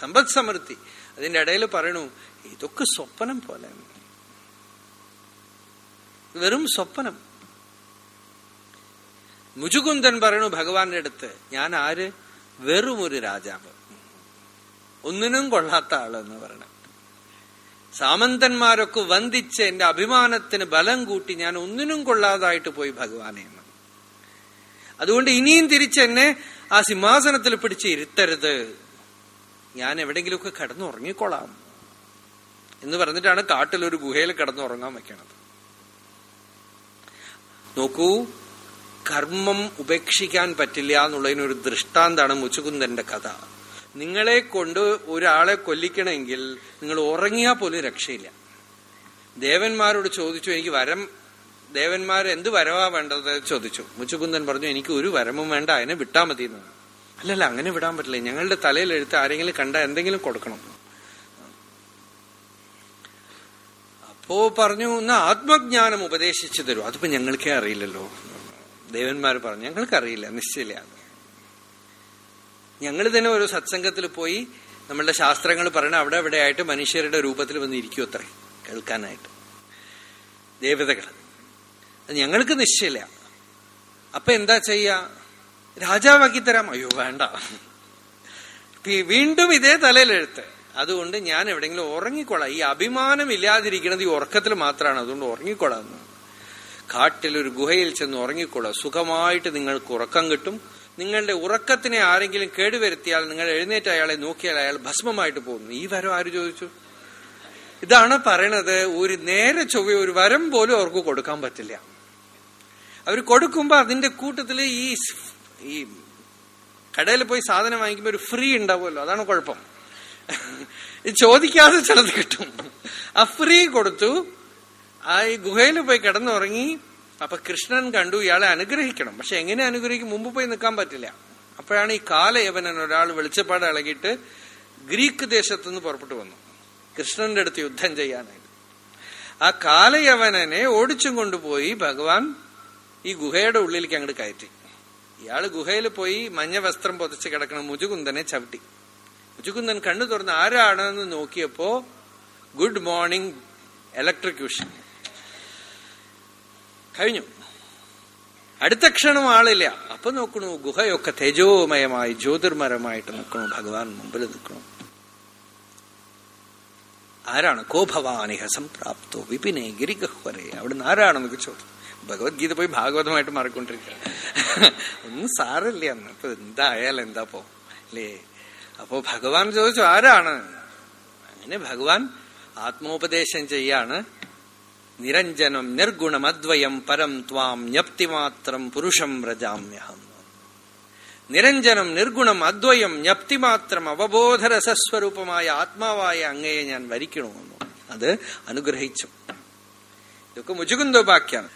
Speaker 1: സമ്പദ് സമൃദ്ധി. അതിന്റെ ഇടയിൽ പറയണു ഇതൊക്കെ സ്വപ്നം പോലെ. വെറും സ്വപ്നം. മുജുകുന്ദൻ പറയണു ഭഗവാന്റെ അടുത്ത് ഞാൻ ആര്? വെറും ഒരു രാജാവ്. ഒന്നിനും കൊള്ളാത്ത ആളെന്ന് പറയണം. സാമന്തന്മാരൊക്കെ വന്ദിച്ച് എന്റെ അഭിമാനത്തിന് ബലം കൂട്ടി ഞാൻ ഒന്നിനും കൊള്ളാതായിട്ട് പോയി ഭഗവാനെ അതുകൊണ്ട് ഇനിയും തിരിച്ചെന്നെ ആ സിംഹാസനത്തിൽ പിടിച്ച് ഇരുത്തരുത്. ഞാൻ എവിടെങ്കിലുമൊക്കെ കിടന്നുറങ്ങിക്കൊള്ളാം എന്ന് പറഞ്ഞിട്ടാണ് കാട്ടിലൊരു ഗുഹയിൽ കിടന്നുറങ്ങാൻ വെക്കണത് നോക്കൂ കർമ്മം ഉപേക്ഷിക്കാൻ പറ്റില്ല എന്നുള്ളതിനൊരു ദൃഷ്ടാന്താണ് മുച്ചുകുന്ദന്റെ കഥ. നിങ്ങളെ കൊണ്ട് ഒരാളെ കൊല്ലിക്കണമെങ്കിൽ നിങ്ങൾ ഉറങ്ങിയാൽ പോലും രക്ഷയില്ല. ദേവന്മാരോട് ചോദിച്ചു എനിക്ക് വരം ദേവന്മാർ എന്ത് വരവാ വേണ്ടത്? ചോദിച്ചു. മുച്ചുകുന്ദൻ പറഞ്ഞു എനിക്ക് ഒരു വരമും വേണ്ട അതിനെ വിട്ടാ മതി എന്ന്. അല്ലല്ല അങ്ങനെ വിടാൻ പറ്റില്ല. ഞങ്ങളുടെ തലയിൽ എഴുത്ത് ആരെങ്കിലും കണ്ട എന്തെങ്കിലും കൊടുക്കണം. അപ്പോ പറഞ്ഞു എന്നാ ആത്മജ്ഞാനം ഉപദേശിച്ചു തരും. അതിപ്പോ ഞങ്ങൾക്കേ അറിയില്ലല്ലോ. ദേവന്മാർ പറഞ്ഞു ഞങ്ങൾക്കറിയില്ല നിശ്ചയില്ല ഞങ്ങൾ തന്നെ ഒരു സത്സംഗത്തിൽ പോയി നമ്മളുടെ ശാസ്ത്രങ്ങൾ പറയണ അവിടെ അവിടെ ആയിട്ട് മനുഷ്യരുടെ രൂപത്തിൽ വന്ന് ഇരിക്കൂ അത്രേ കേൾക്കാനായിട്ട്. ദേവതകൾ അത് ഞങ്ങൾക്ക് നിശ്ചയില്ല അപ്പൊ എന്താ ചെയ്യ? രാജാവാക്കി തരാം. അയ്യോ വേണ്ട. വീണ്ടും ഇതേ തലയിലെഴുത്ത്. അതുകൊണ്ട് ഞാൻ എവിടെയെങ്കിലും ഉറങ്ങിക്കൊള്ളാം ഈ അഭിമാനം ഇല്ലാതിരിക്കുന്നത് ഈ ഉറക്കത്തിൽ മാത്രമാണ് അതുകൊണ്ട് ഉറങ്ങിക്കൊള്ളാം കാട്ടിലൊരു ഗുഹയിൽ ചെന്ന് ഉറങ്ങിക്കൊള്ളുക സുഖമായിട്ട് നിങ്ങൾക്ക് ഉറക്കം കിട്ടും. നിങ്ങളുടെ ഉറക്കത്തിനെ ആരെങ്കിലും കേടുവരുത്തിയാൽ നിങ്ങൾ എഴുന്നേറ്റ് അയാളെ നോക്കിയാൽ അയാൾ ഭസ്മമായിട്ട് പോകുന്നു. ഈ വരം ആര് ചോദിച്ചു? ഇതാണ് പറയണത് ഒരു നേരെ ചൊവ്വ ഒരു വരം പോലും അവർക്ക് കൊടുക്കാൻ പറ്റില്ല. അവർ കൊടുക്കുമ്പോ അതിന്റെ കൂട്ടത്തിൽ ഈ ഈ കടയിൽ പോയി സാധനം വാങ്ങിക്കുമ്പോ ഒരു ഫ്രീ ഉണ്ടാവുമല്ലോ. അതാണ് കുഴപ്പം. ചോദിക്കാതെ ചിലത് കിട്ടും. ആ ഫ്രീ കൊടുത്തു. ആ ഈ ഗുഹയിൽ പോയി കിടന്നുറങ്ങി അപ്പൊ കൃഷ്ണൻ കണ്ടു ഇയാളെ അനുഗ്രഹിക്കണം. പക്ഷെ എങ്ങനെ അനുഗ്രഹിക്കും? മുമ്പ് പോയി നിൽക്കാൻ പറ്റില്ല. അപ്പോഴാണ് ഈ കാലയവനൻ ഒരാൾ വെളിച്ചപ്പാട് ഇളകിയിട്ട് ഗ്രീക്ക് ദേശത്തു നിന്ന് പുറപ്പെട്ടു വന്നു. കൃഷ്ണന്റെ അടുത്ത് യുദ്ധം ചെയ്യാനായിട്ട്. ആ കാലയവനനെ ഓടിച്ചും കൊണ്ടുപോയി ഭഗവാൻ ഈ ഗുഹയുടെ ഉള്ളിലേക്ക് അങ്ങോട്ട് കയറ്റി. ഇയാൾ ഗുഹയിൽ പോയി മഞ്ഞ വസ്ത്രം പൊതിച്ച് കിടക്കണ മുജുകുന്ദനെ ചവിട്ടി. മുജുകുന്ദൻ കണ്ണു തുറന്ന് ആരാണെന്ന് നോക്കിയപ്പോ ഗുഡ് മോർണിംഗ് ഇലക്ട്രിക്യൂഷൻ കഴിഞ്ഞു. അടുത്ത ക്ഷണം ആളില്ല. അപ്പൊ നോക്കണു ഗുഹയൊക്കെ തേജോമയമായി ജ്യോതിർമരമായിട്ട് നിൽക്കണു ഭഗവാൻ മുമ്പിൽ നിൽക്കണു. ആരാണ്? കോഭവാനിഹ സംപ്രാപ്തോ വിപിനെ ഗിരിഗഹ്വരെ. അവിടുന്ന് ആരാണെന്നൊക്കെ ചോദിച്ചു. ഭഗവത്ഗീത പോയി ഭാഗവതമായിട്ട് മാറിക്കൊണ്ടിരിക്കുക. ഒന്നും സാറില്ല അന്ന് അപ്പൊ എന്തായാലും എന്താ പോ? അല്ലേ? അപ്പോ ഭഗവാൻ ചോദിച്ചു ആരാണ്? അങ്ങനെ ഭഗവാൻ ആത്മോപദേശം ചെയ്യാണ്. നിരഞ്ജനം നിർഗുണം അദ്വയം പരം ത്വാം ജ്ഞപ്തിമാത്രം പുരുഷം വ്രജാമ്യഹം. നിരഞ്ജനം നിർഗുണം അദ്വയം ജ്ഞപ്തിമാത്രം അവബോധരസസ്വരൂപമായ ആത്മാവായ അങ്ങയെ ഞാൻ വരിക്കണമെന്നു. അത് അനുഗ്രഹിച്ചു. ഇതൊക്കെ മുജുകുന്ദോപാഖ്യാണ്